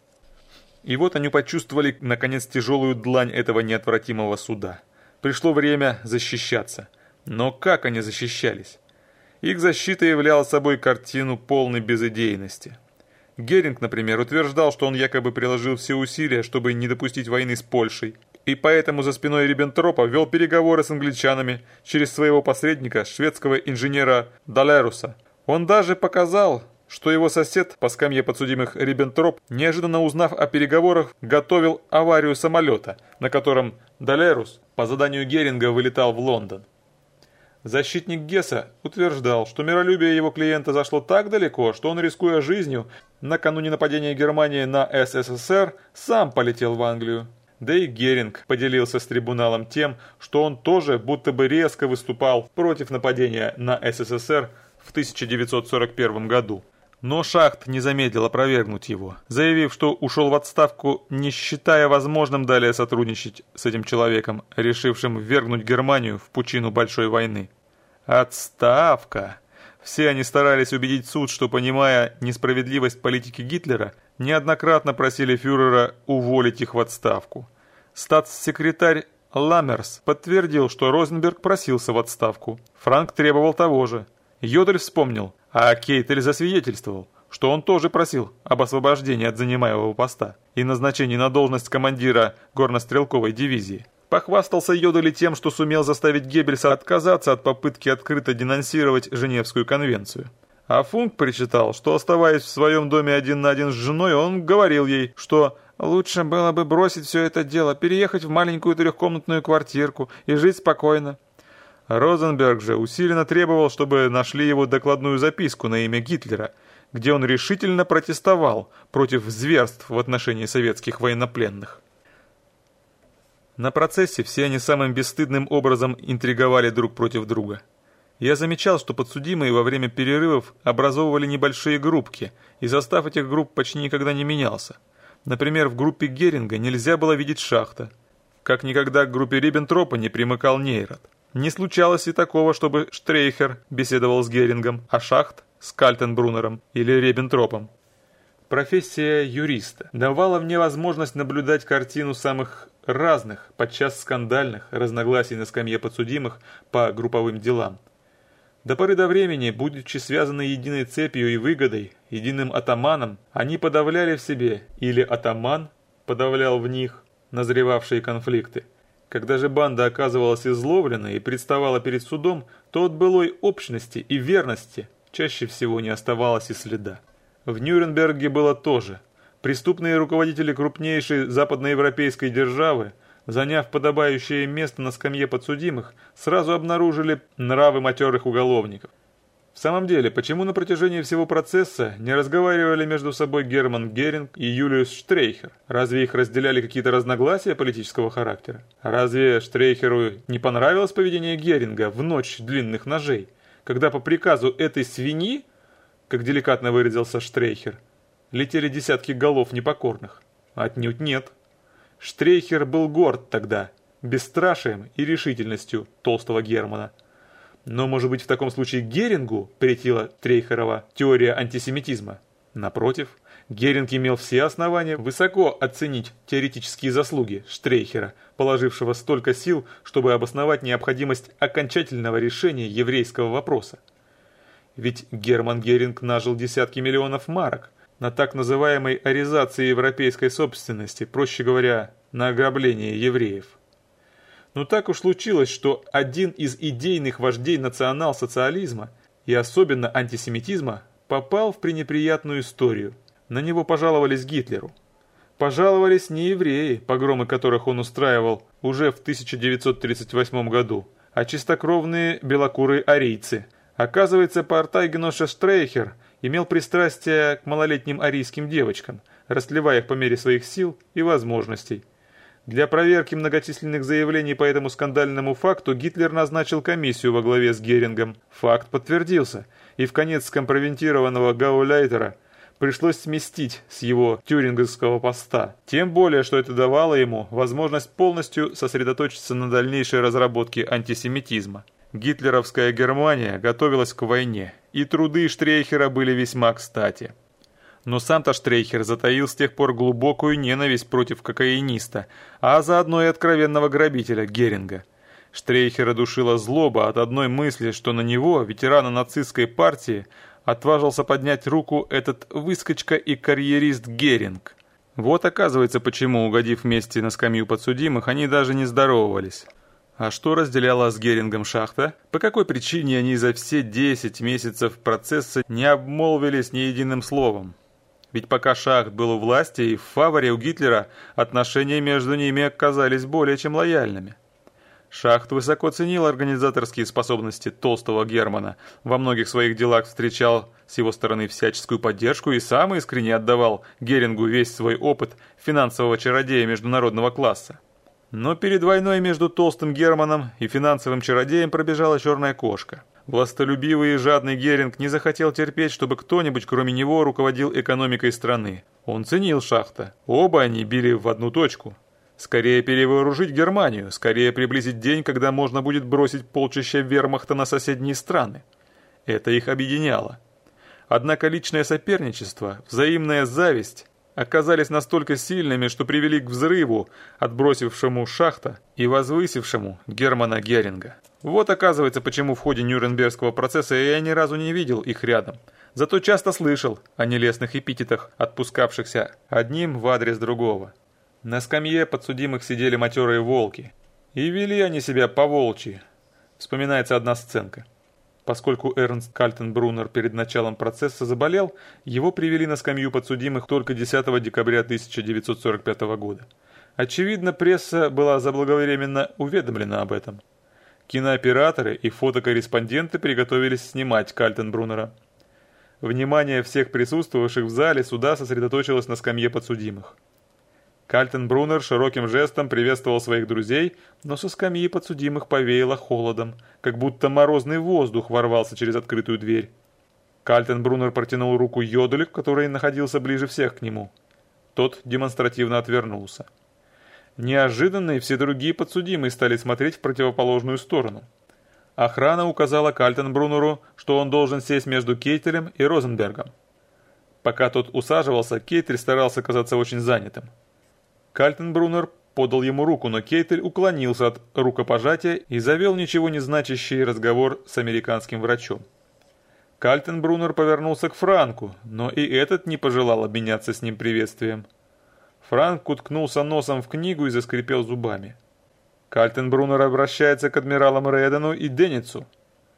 И вот они почувствовали, наконец, тяжелую длань этого неотвратимого суда. Пришло время защищаться. Но как они защищались? Их защита являла собой картину полной безыдейности. Геринг, например, утверждал, что он якобы приложил все усилия, чтобы не допустить войны с Польшей, и поэтому за спиной Риббентропа вел переговоры с англичанами через своего посредника, шведского инженера Далеруса. Он даже показал, что его сосед по скамье подсудимых Риббентроп, неожиданно узнав о переговорах, готовил аварию самолета, на котором Далерус по заданию Геринга вылетал в Лондон. Защитник Гесса утверждал, что миролюбие его клиента зашло так далеко, что он, рискуя жизнью, накануне нападения Германии на СССР, сам полетел в Англию. Да и Геринг поделился с трибуналом тем, что он тоже будто бы резко выступал против нападения на СССР в 1941 году. Но Шахт не замедлил опровергнуть его, заявив, что ушел в отставку, не считая возможным далее сотрудничать с этим человеком, решившим ввергнуть Германию в пучину большой войны. Отставка! Все они старались убедить суд, что, понимая несправедливость политики Гитлера, неоднократно просили фюрера уволить их в отставку. Статс-секретарь Ламмерс подтвердил, что Розенберг просился в отставку. Франк требовал того же. Йодель вспомнил, а Кейтель засвидетельствовал, что он тоже просил об освобождении от занимаемого поста и назначении на должность командира горнострелковой дивизии. Похвастался Йодели тем, что сумел заставить Геббельса отказаться от попытки открыто денонсировать Женевскую конвенцию. А Функ причитал, что оставаясь в своем доме один на один с женой, он говорил ей, что «лучше было бы бросить все это дело, переехать в маленькую трехкомнатную квартирку и жить спокойно». Розенберг же усиленно требовал, чтобы нашли его докладную записку на имя Гитлера, где он решительно протестовал против зверств в отношении советских военнопленных. На процессе все они самым бесстыдным образом интриговали друг против друга. Я замечал, что подсудимые во время перерывов образовывали небольшие группки, и состав этих групп почти никогда не менялся. Например, в группе Геринга нельзя было видеть шахта. Как никогда к группе Риббентропа не примыкал Нейрот. Не случалось и такого, чтобы Штрейхер беседовал с Герингом, а Шахт с Кальтенбруннером или Риббентропом. Профессия юриста давала мне возможность наблюдать картину самых разных, подчас скандальных, разногласий на скамье подсудимых по групповым делам. До поры до времени, будучи связаны единой цепью и выгодой, единым атаманом, они подавляли в себе, или атаман подавлял в них, назревавшие конфликты. Когда же банда оказывалась изловлена и представала перед судом, то от былой общности и верности чаще всего не оставалось и следа. В Нюрнберге было тоже. Преступные руководители крупнейшей западноевропейской державы, заняв подобающее место на скамье подсудимых, сразу обнаружили нравы матерых уголовников. В самом деле, почему на протяжении всего процесса не разговаривали между собой Герман Геринг и Юлиус Штрейхер? Разве их разделяли какие-то разногласия политического характера? Разве Штрейхеру не понравилось поведение Геринга в ночь длинных ножей, когда по приказу этой свиньи как деликатно выразился Штрейхер, летели десятки голов непокорных. Отнюдь нет. Штрейхер был горд тогда, бесстрашием и решительностью толстого Германа. Но, может быть, в таком случае Герингу претила Трейхерова теория антисемитизма? Напротив, Геринг имел все основания высоко оценить теоретические заслуги Штрейхера, положившего столько сил, чтобы обосновать необходимость окончательного решения еврейского вопроса. Ведь Герман Геринг нажил десятки миллионов марок на так называемой аризации европейской собственности, проще говоря, на ограблении евреев. Но так уж случилось, что один из идейных вождей национал-социализма и особенно антисемитизма попал в пренеприятную историю. На него пожаловались Гитлеру. Пожаловались не евреи, погромы которых он устраивал уже в 1938 году, а чистокровные белокурые арийцы. Оказывается, портай Геноша Штрейхер имел пристрастие к малолетним арийским девочкам, расливая их по мере своих сил и возможностей. Для проверки многочисленных заявлений по этому скандальному факту Гитлер назначил комиссию во главе с Герингом. Факт подтвердился, и в конец скомпрометированного Гауляйтера пришлось сместить с его тюринговского поста. Тем более, что это давало ему возможность полностью сосредоточиться на дальнейшей разработке антисемитизма. Гитлеровская Германия готовилась к войне, и труды Штрейхера были весьма кстати. Но сам-то Штрейхер затаил с тех пор глубокую ненависть против кокаиниста, а заодно и откровенного грабителя Геринга. Штрейхера душила злоба от одной мысли, что на него, ветерана нацистской партии, отважился поднять руку этот выскочка и карьерист Геринг. Вот оказывается, почему, угодив вместе на скамью подсудимых, они даже не здоровались. А что разделяла с Герингом шахта? По какой причине они за все 10 месяцев процесса не обмолвились ни единым словом? Ведь пока Шахт был у власти и в фаворе у Гитлера, отношения между ними оказались более чем лояльными. Шахт высоко ценил организаторские способности толстого Германа, во многих своих делах встречал с его стороны всяческую поддержку и сам искренне отдавал Герингу весь свой опыт финансового чародея международного класса. Но перед войной между толстым Германом и финансовым чародеем пробежала черная кошка – Властолюбивый и жадный Геринг не захотел терпеть, чтобы кто-нибудь кроме него руководил экономикой страны. Он ценил шахта. Оба они били в одну точку. Скорее перевооружить Германию, скорее приблизить день, когда можно будет бросить полчища вермахта на соседние страны. Это их объединяло. Однако личное соперничество, взаимная зависть оказались настолько сильными, что привели к взрыву, отбросившему шахта и возвысившему Германа Геринга. Вот оказывается, почему в ходе Нюрнбергского процесса я ни разу не видел их рядом. Зато часто слышал о нелестных эпитетах, отпускавшихся одним в адрес другого. На скамье подсудимых сидели матерые волки. И вели они себя по-волчьи. Вспоминается одна сценка. Поскольку Эрнст Кальтенбруннер перед началом процесса заболел, его привели на скамью подсудимых только 10 декабря 1945 года. Очевидно, пресса была заблаговременно уведомлена об этом. Кинооператоры и фотокорреспонденты приготовились снимать Кальтенбруннера. Внимание всех присутствовавших в зале суда сосредоточилось на скамье подсудимых. Кальтенбруннер широким жестом приветствовал своих друзей, но со скамьи подсудимых повеяло холодом, как будто морозный воздух ворвался через открытую дверь. Кальтенбруннер протянул руку Йоделю, который находился ближе всех к нему. Тот демонстративно отвернулся. Неожиданно и все другие подсудимые стали смотреть в противоположную сторону. Охрана указала Кальтенбруннеру, что он должен сесть между Кейтелем и Розенбергом. Пока тот усаживался, Кейтель старался казаться очень занятым. Кальтенбруннер подал ему руку, но Кейтель уклонился от рукопожатия и завел ничего не значащий разговор с американским врачом. Кальтенбруннер повернулся к Франку, но и этот не пожелал обменяться с ним приветствием. Франк уткнулся носом в книгу и заскрипел зубами. Кальтенбруннер обращается к адмиралам Рейдену и Деницу.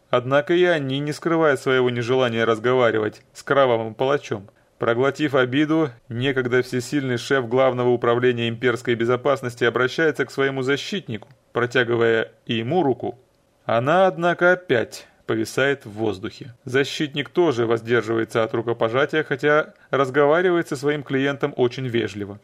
Однако и они не скрывают своего нежелания разговаривать с кровавым палачом. Проглотив обиду, некогда всесильный шеф Главного управления имперской безопасности обращается к своему защитнику, протягивая и ему руку. Она, однако, опять повисает в воздухе. Защитник тоже воздерживается от рукопожатия, хотя разговаривает со своим клиентом очень вежливо.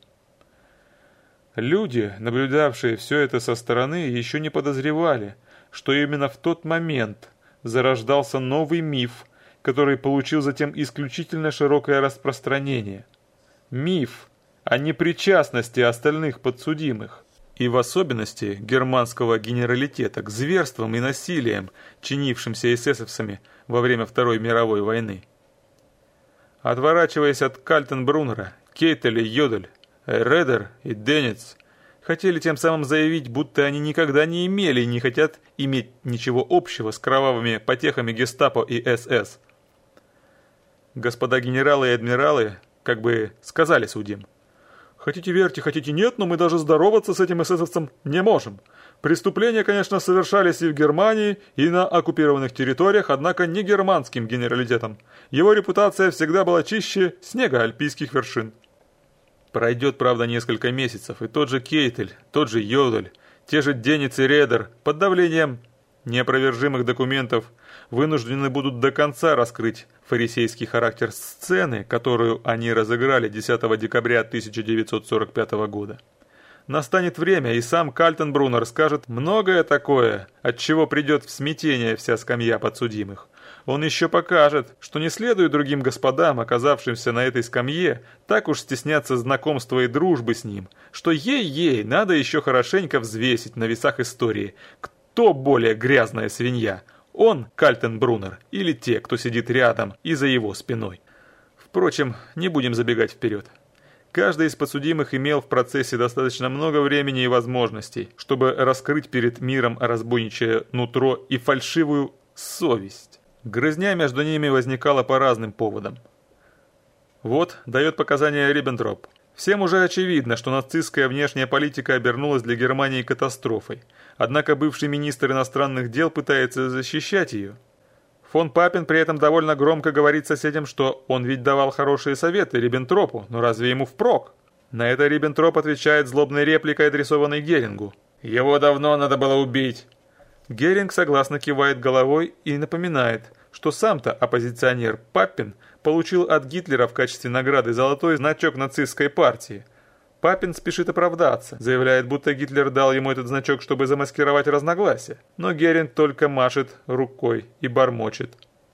Люди, наблюдавшие все это со стороны, еще не подозревали, что именно в тот момент зарождался новый миф – который получил затем исключительно широкое распространение. Миф о непричастности остальных подсудимых и в особенности германского генералитета к зверствам и насилиям, чинившимся эсэсовцами во время Второй мировой войны. Отворачиваясь от Кальтенбруннера, Кейтеля, Йодель, Редер и Денец хотели тем самым заявить, будто они никогда не имели и не хотят иметь ничего общего с кровавыми потехами гестапо и СС. Господа генералы и адмиралы как бы сказали судьям, Хотите верьте, хотите нет, но мы даже здороваться с этим эсэсовцем не можем. Преступления, конечно, совершались и в Германии, и на оккупированных территориях, однако не германским генералитетом. Его репутация всегда была чище снега альпийских вершин. Пройдет, правда, несколько месяцев, и тот же Кейтель, тот же Йодель, те же Денец и Редер под давлением неопровержимых документов вынуждены будут до конца раскрыть фарисейский характер сцены, которую они разыграли 10 декабря 1945 года. Настанет время, и сам Кальтенбруннер скажет многое такое, от чего придет в смятение вся скамья подсудимых. Он еще покажет, что не следует другим господам, оказавшимся на этой скамье, так уж стесняться знакомства и дружбы с ним, что ей-ей надо еще хорошенько взвесить на весах истории, кто более грязная свинья, он, Кальтенбруннер, или те, кто сидит рядом и за его спиной. Впрочем, не будем забегать вперед. Каждый из подсудимых имел в процессе достаточно много времени и возможностей, чтобы раскрыть перед миром разбойничье нутро и фальшивую совесть. Грызня между ними возникала по разным поводам. Вот дает показания Риббентроп. Всем уже очевидно, что нацистская внешняя политика обернулась для Германии катастрофой. Однако бывший министр иностранных дел пытается защищать ее. Фон Папин при этом довольно громко говорит соседям, что он ведь давал хорошие советы Риббентропу, но разве ему впрок? На это Риббентроп отвечает злобной репликой, адресованной Герингу. «Его давно надо было убить». Геринг согласно кивает головой и напоминает, что сам-то оппозиционер Папин получил от Гитлера в качестве награды золотой значок нацистской партии. Папин спешит оправдаться, заявляет, будто Гитлер дал ему этот значок, чтобы замаскировать разногласия. Но Геринг только машет рукой и бормочет.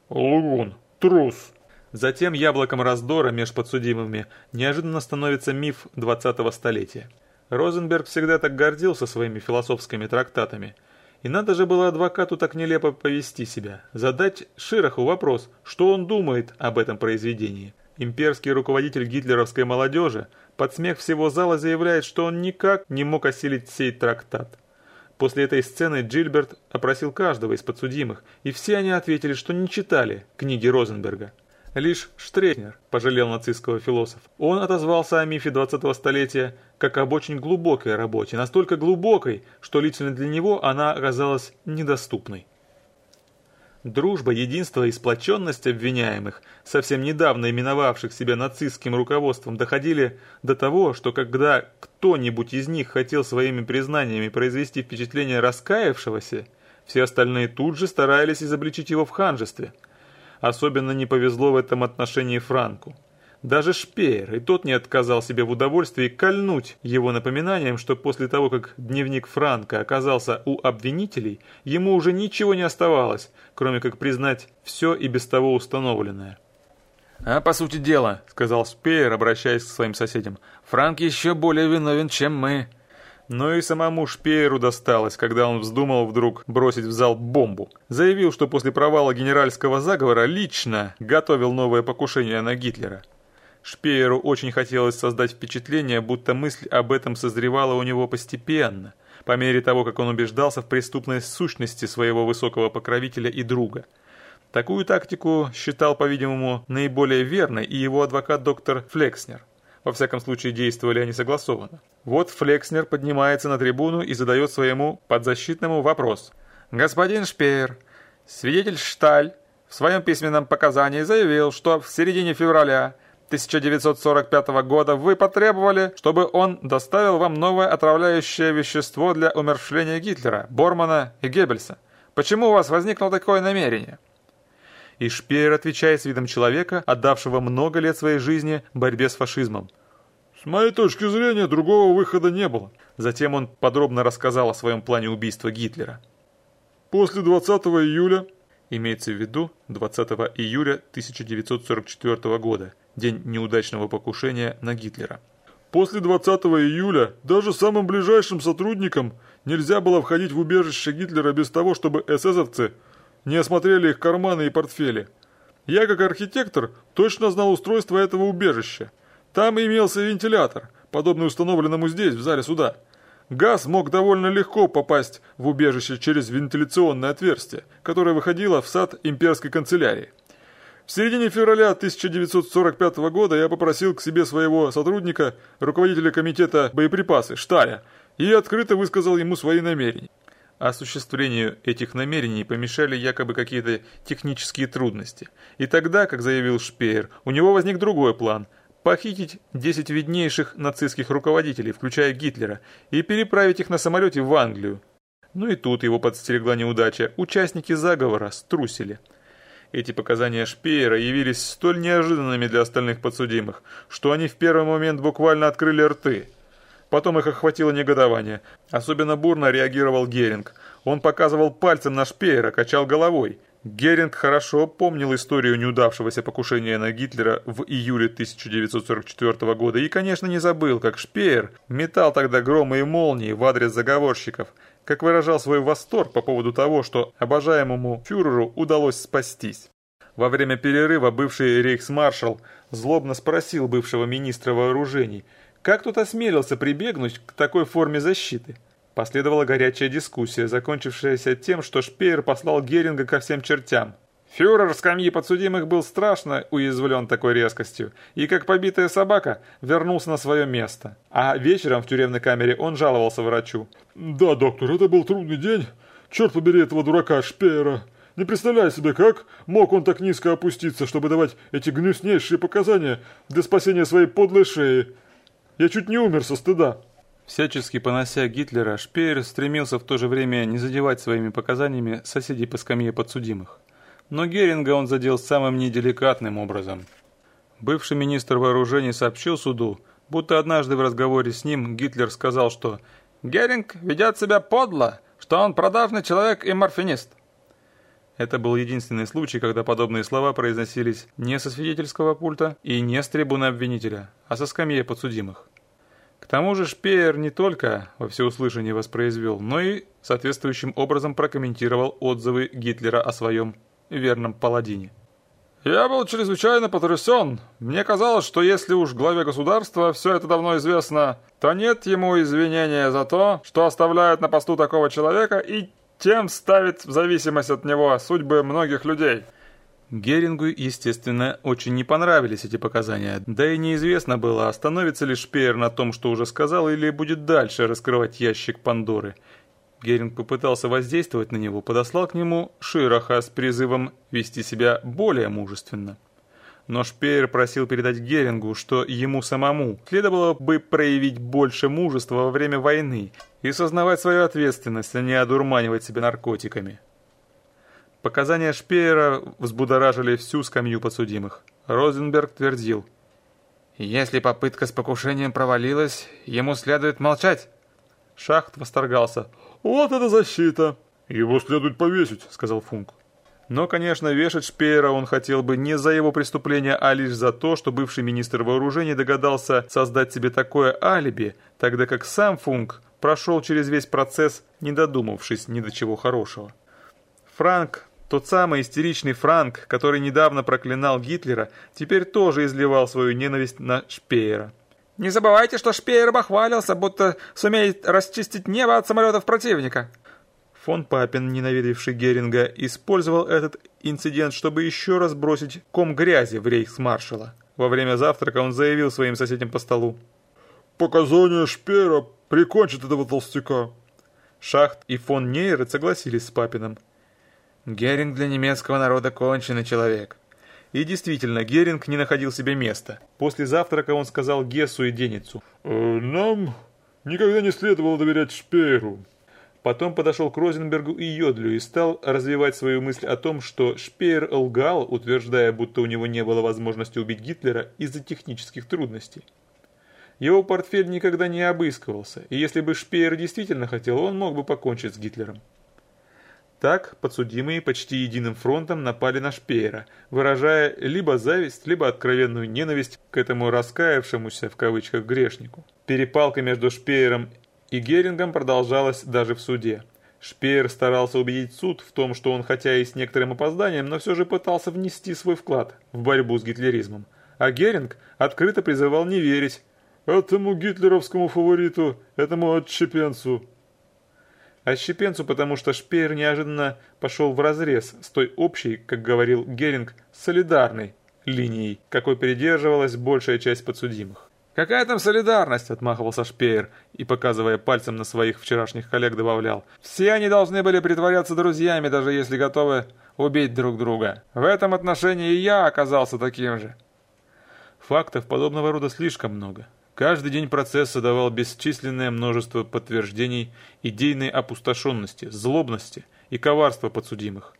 «Лгун! Трус!» Затем яблоком раздора между подсудимыми неожиданно становится миф 20-го столетия. Розенберг всегда так гордился своими философскими трактатами – и надо же было адвокату так нелепо повести себя, задать Широху вопрос, что он думает об этом произведении. Имперский руководитель гитлеровской молодежи под смех всего зала заявляет, что он никак не мог осилить сей трактат. После этой сцены Джильберт опросил каждого из подсудимых, и все они ответили, что не читали книги Розенберга. Лишь Штрезнер пожалел нацистского философа. Он отозвался о мифе 20-го столетия как об очень глубокой работе, настолько глубокой, что лично для него она оказалась недоступной. Дружба, единство и сплоченность обвиняемых, совсем недавно именовавших себя нацистским руководством, доходили до того, что когда кто-нибудь из них хотел своими признаниями произвести впечатление раскаявшегося, все остальные тут же старались изобличить его в ханжестве – Особенно не повезло в этом отношении Франку. Даже Шпеер, и тот не отказал себе в удовольствии кольнуть его напоминанием, что после того, как дневник Франка оказался у обвинителей, ему уже ничего не оставалось, кроме как признать все и без того установленное. «А по сути дела», — сказал Шпеер, обращаясь к своим соседям, — «Франк еще более виновен, чем мы». Но и самому Шпееру досталось, когда он вздумал вдруг бросить в зал бомбу. Заявил, что после провала генеральского заговора лично готовил новое покушение на Гитлера. Шпееру очень хотелось создать впечатление, будто мысль об этом созревала у него постепенно, по мере того, как он убеждался в преступной сущности своего высокого покровителя и друга. Такую тактику считал, по-видимому, наиболее верной и его адвокат доктор Флекснер. Во всяком случае, действовали они согласованно. Вот Флекснер поднимается на трибуну и задает своему подзащитному вопрос. «Господин Шпеер, свидетель Шталь в своем письменном показании заявил, что в середине февраля 1945 года вы потребовали, чтобы он доставил вам новое отравляющее вещество для умерщвления Гитлера, Бормана и Геббельса. Почему у вас возникло такое намерение?» И Шпеер отвечает с видом человека, отдавшего много лет своей жизни борьбе с фашизмом. С моей точки зрения, другого выхода не было. Затем он подробно рассказал о своем плане убийства Гитлера. После 20 июля Имеется в виду 20 июля 1944 года, день неудачного покушения на Гитлера. После 20 июля даже самым ближайшим сотрудникам нельзя было входить в убежище Гитлера без того, чтобы эсэсовцы не осмотрели их карманы и портфели. Я, как архитектор, точно знал устройство этого убежища. Там имелся вентилятор, подобный установленному здесь, в зале суда. Газ мог довольно легко попасть в убежище через вентиляционное отверстие, которое выходило в сад имперской канцелярии. В середине февраля 1945 года я попросил к себе своего сотрудника, руководителя комитета боеприпасы, Шталя, и открыто высказал ему свои намерения. Осуществлению этих намерений помешали якобы какие-то технические трудности. И тогда, как заявил Шпеер, у него возник другой план – похитить 10 виднейших нацистских руководителей, включая Гитлера, и переправить их на самолете в Англию. Ну и тут его подстерегла неудача. Участники заговора струсили. Эти показания Шпеера явились столь неожиданными для остальных подсудимых, что они в первый момент буквально открыли рты. Потом их охватило негодование. Особенно бурно реагировал Геринг. Он показывал пальцем на Шпеера, качал головой. Геринг хорошо помнил историю неудавшегося покушения на Гитлера в июле 1944 года и, конечно, не забыл, как Шпеер метал тогда громы и молнии в адрес заговорщиков – как выражал свой восторг по поводу того, что обожаемому фюреру удалось спастись. Во время перерыва бывший рейхсмаршал злобно спросил бывшего министра вооружений, как тут осмелился прибегнуть к такой форме защиты. Последовала горячая дискуссия, закончившаяся тем, что Шпеер послал Геринга ко всем чертям. Фюрер скамьи подсудимых был страшно уязвлен такой резкостью и, как побитая собака, вернулся на свое место. А вечером в тюремной камере он жаловался врачу. «Да, доктор, это был трудный день. Черт побери этого дурака Шпеера. Не представляю себе, как мог он так низко опуститься, чтобы давать эти гнуснейшие показания для спасения своей подлой шеи. Я чуть не умер со стыда». Всячески понося Гитлера, Шпеер стремился в то же время не задевать своими показаниями соседей по скамье подсудимых но Геринга он задел самым неделикатным образом. Бывший министр вооружений сообщил суду, будто однажды в разговоре с ним Гитлер сказал, что «Геринг ведет себя подло, что он продажный человек и морфинист». Это был единственный случай, когда подобные слова произносились не со свидетельского пульта и не с трибуны обвинителя, а со скамьи подсудимых. К тому же Шпеер не только во всеуслышание воспроизвел, но и соответствующим образом прокомментировал отзывы Гитлера о своем верном паладине. «Я был чрезвычайно потрясен. Мне казалось, что если уж главе государства все это давно известно, то нет ему извинения за то, что оставляет на посту такого человека и тем ставит в зависимость от него судьбы многих людей». Герингу, естественно, очень не понравились эти показания, да и неизвестно было, остановится ли Шпеер на том, что уже сказал, или будет дальше раскрывать ящик Пандоры. Геринг попытался воздействовать на него, подослал к нему Широха с призывом вести себя более мужественно. Но Шпеер просил передать Герингу, что ему самому следовало бы проявить больше мужества во время войны и сознавать свою ответственность, а не одурманивать себя наркотиками. Показания Шпеера взбудоражили всю скамью подсудимых. Розенберг твердил. «Если попытка с покушением провалилась, ему следует молчать». Шахт восторгался. «Вот это защита!» «Его следует повесить», — сказал Функ. Но, конечно, вешать Шпеера он хотел бы не за его преступление, а лишь за то, что бывший министр вооружений догадался создать себе такое алиби, тогда как сам Функ прошел через весь процесс, не додумавшись ни до чего хорошего. Франк, тот самый истеричный Франк, который недавно проклинал Гитлера, теперь тоже изливал свою ненависть на Шпеера. Не забывайте, что Шпеер бахвалился, будто сумеет расчистить небо от самолетов противника. Фон Папин, ненавидевший Геринга, использовал этот инцидент, чтобы еще раз бросить ком грязи в рейхсмаршала. Во время завтрака он заявил своим соседям по столу. «Показания Шпеера прикончат этого толстяка». Шахт и фон Нейрет согласились с Папиным. «Геринг для немецкого народа конченый человек. И действительно, Геринг не находил себе места. После завтрака он сказал Гессу и Деницу. «Э, «Нам никогда не следовало доверять Шпееру». Потом подошел к Розенбергу и Йодлю и стал развивать свою мысль о том, что Шпеер лгал, утверждая, будто у него не было возможности убить Гитлера из-за технических трудностей. Его портфель никогда не обыскивался, и если бы Шпеер действительно хотел, он мог бы покончить с Гитлером. Так подсудимые почти единым фронтом напали на Шпеера, выражая либо зависть, либо откровенную ненависть к этому раскаявшемуся в кавычках грешнику. Перепалка между Шпеером и Герингом продолжалась даже в суде. Шпеер старался убедить суд в том, что он хотя и с некоторым опозданием, но все же пытался внести свой вклад в борьбу с гитлеризмом. А Геринг открыто призывал не верить этому гитлеровскому фавориту, этому отщепенцу. Отщепенцу, потому что Шпеер неожиданно пошел в разрез с той общей, как говорил Геринг, солидарной линией, какой придерживалась большая часть подсудимых. «Какая там солидарность?» – отмахивался Шпеер и, показывая пальцем на своих вчерашних коллег, добавлял. «Все они должны были притворяться друзьями, даже если готовы убить друг друга. В этом отношении и я оказался таким же». Фактов подобного рода слишком много. Каждый день процесса давал бесчисленное множество подтверждений идейной опустошенности, злобности и коварства подсудимых.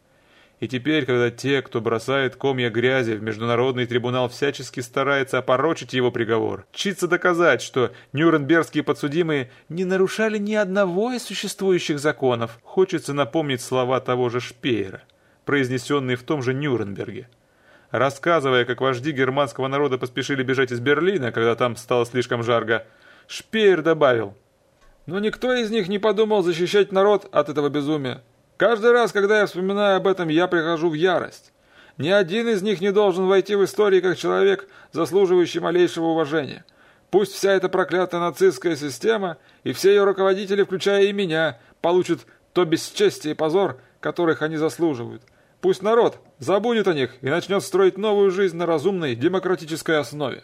И теперь, когда те, кто бросает комья грязи в международный трибунал, всячески старается опорочить его приговор, чится доказать, что нюрнбергские подсудимые не нарушали ни одного из существующих законов, хочется напомнить слова того же Шпеера, произнесенные в том же Нюрнберге. Рассказывая, как вожди германского народа поспешили бежать из Берлина, когда там стало слишком жарко, Шпеер добавил, «Но никто из них не подумал защищать народ от этого безумия. Каждый раз, когда я вспоминаю об этом, я прихожу в ярость. Ни один из них не должен войти в историю как человек, заслуживающий малейшего уважения. Пусть вся эта проклятая нацистская система и все ее руководители, включая и меня, получат то бесчестие и позор, которых они заслуживают. Пусть народ забудет о них и начнет строить новую жизнь на разумной демократической основе.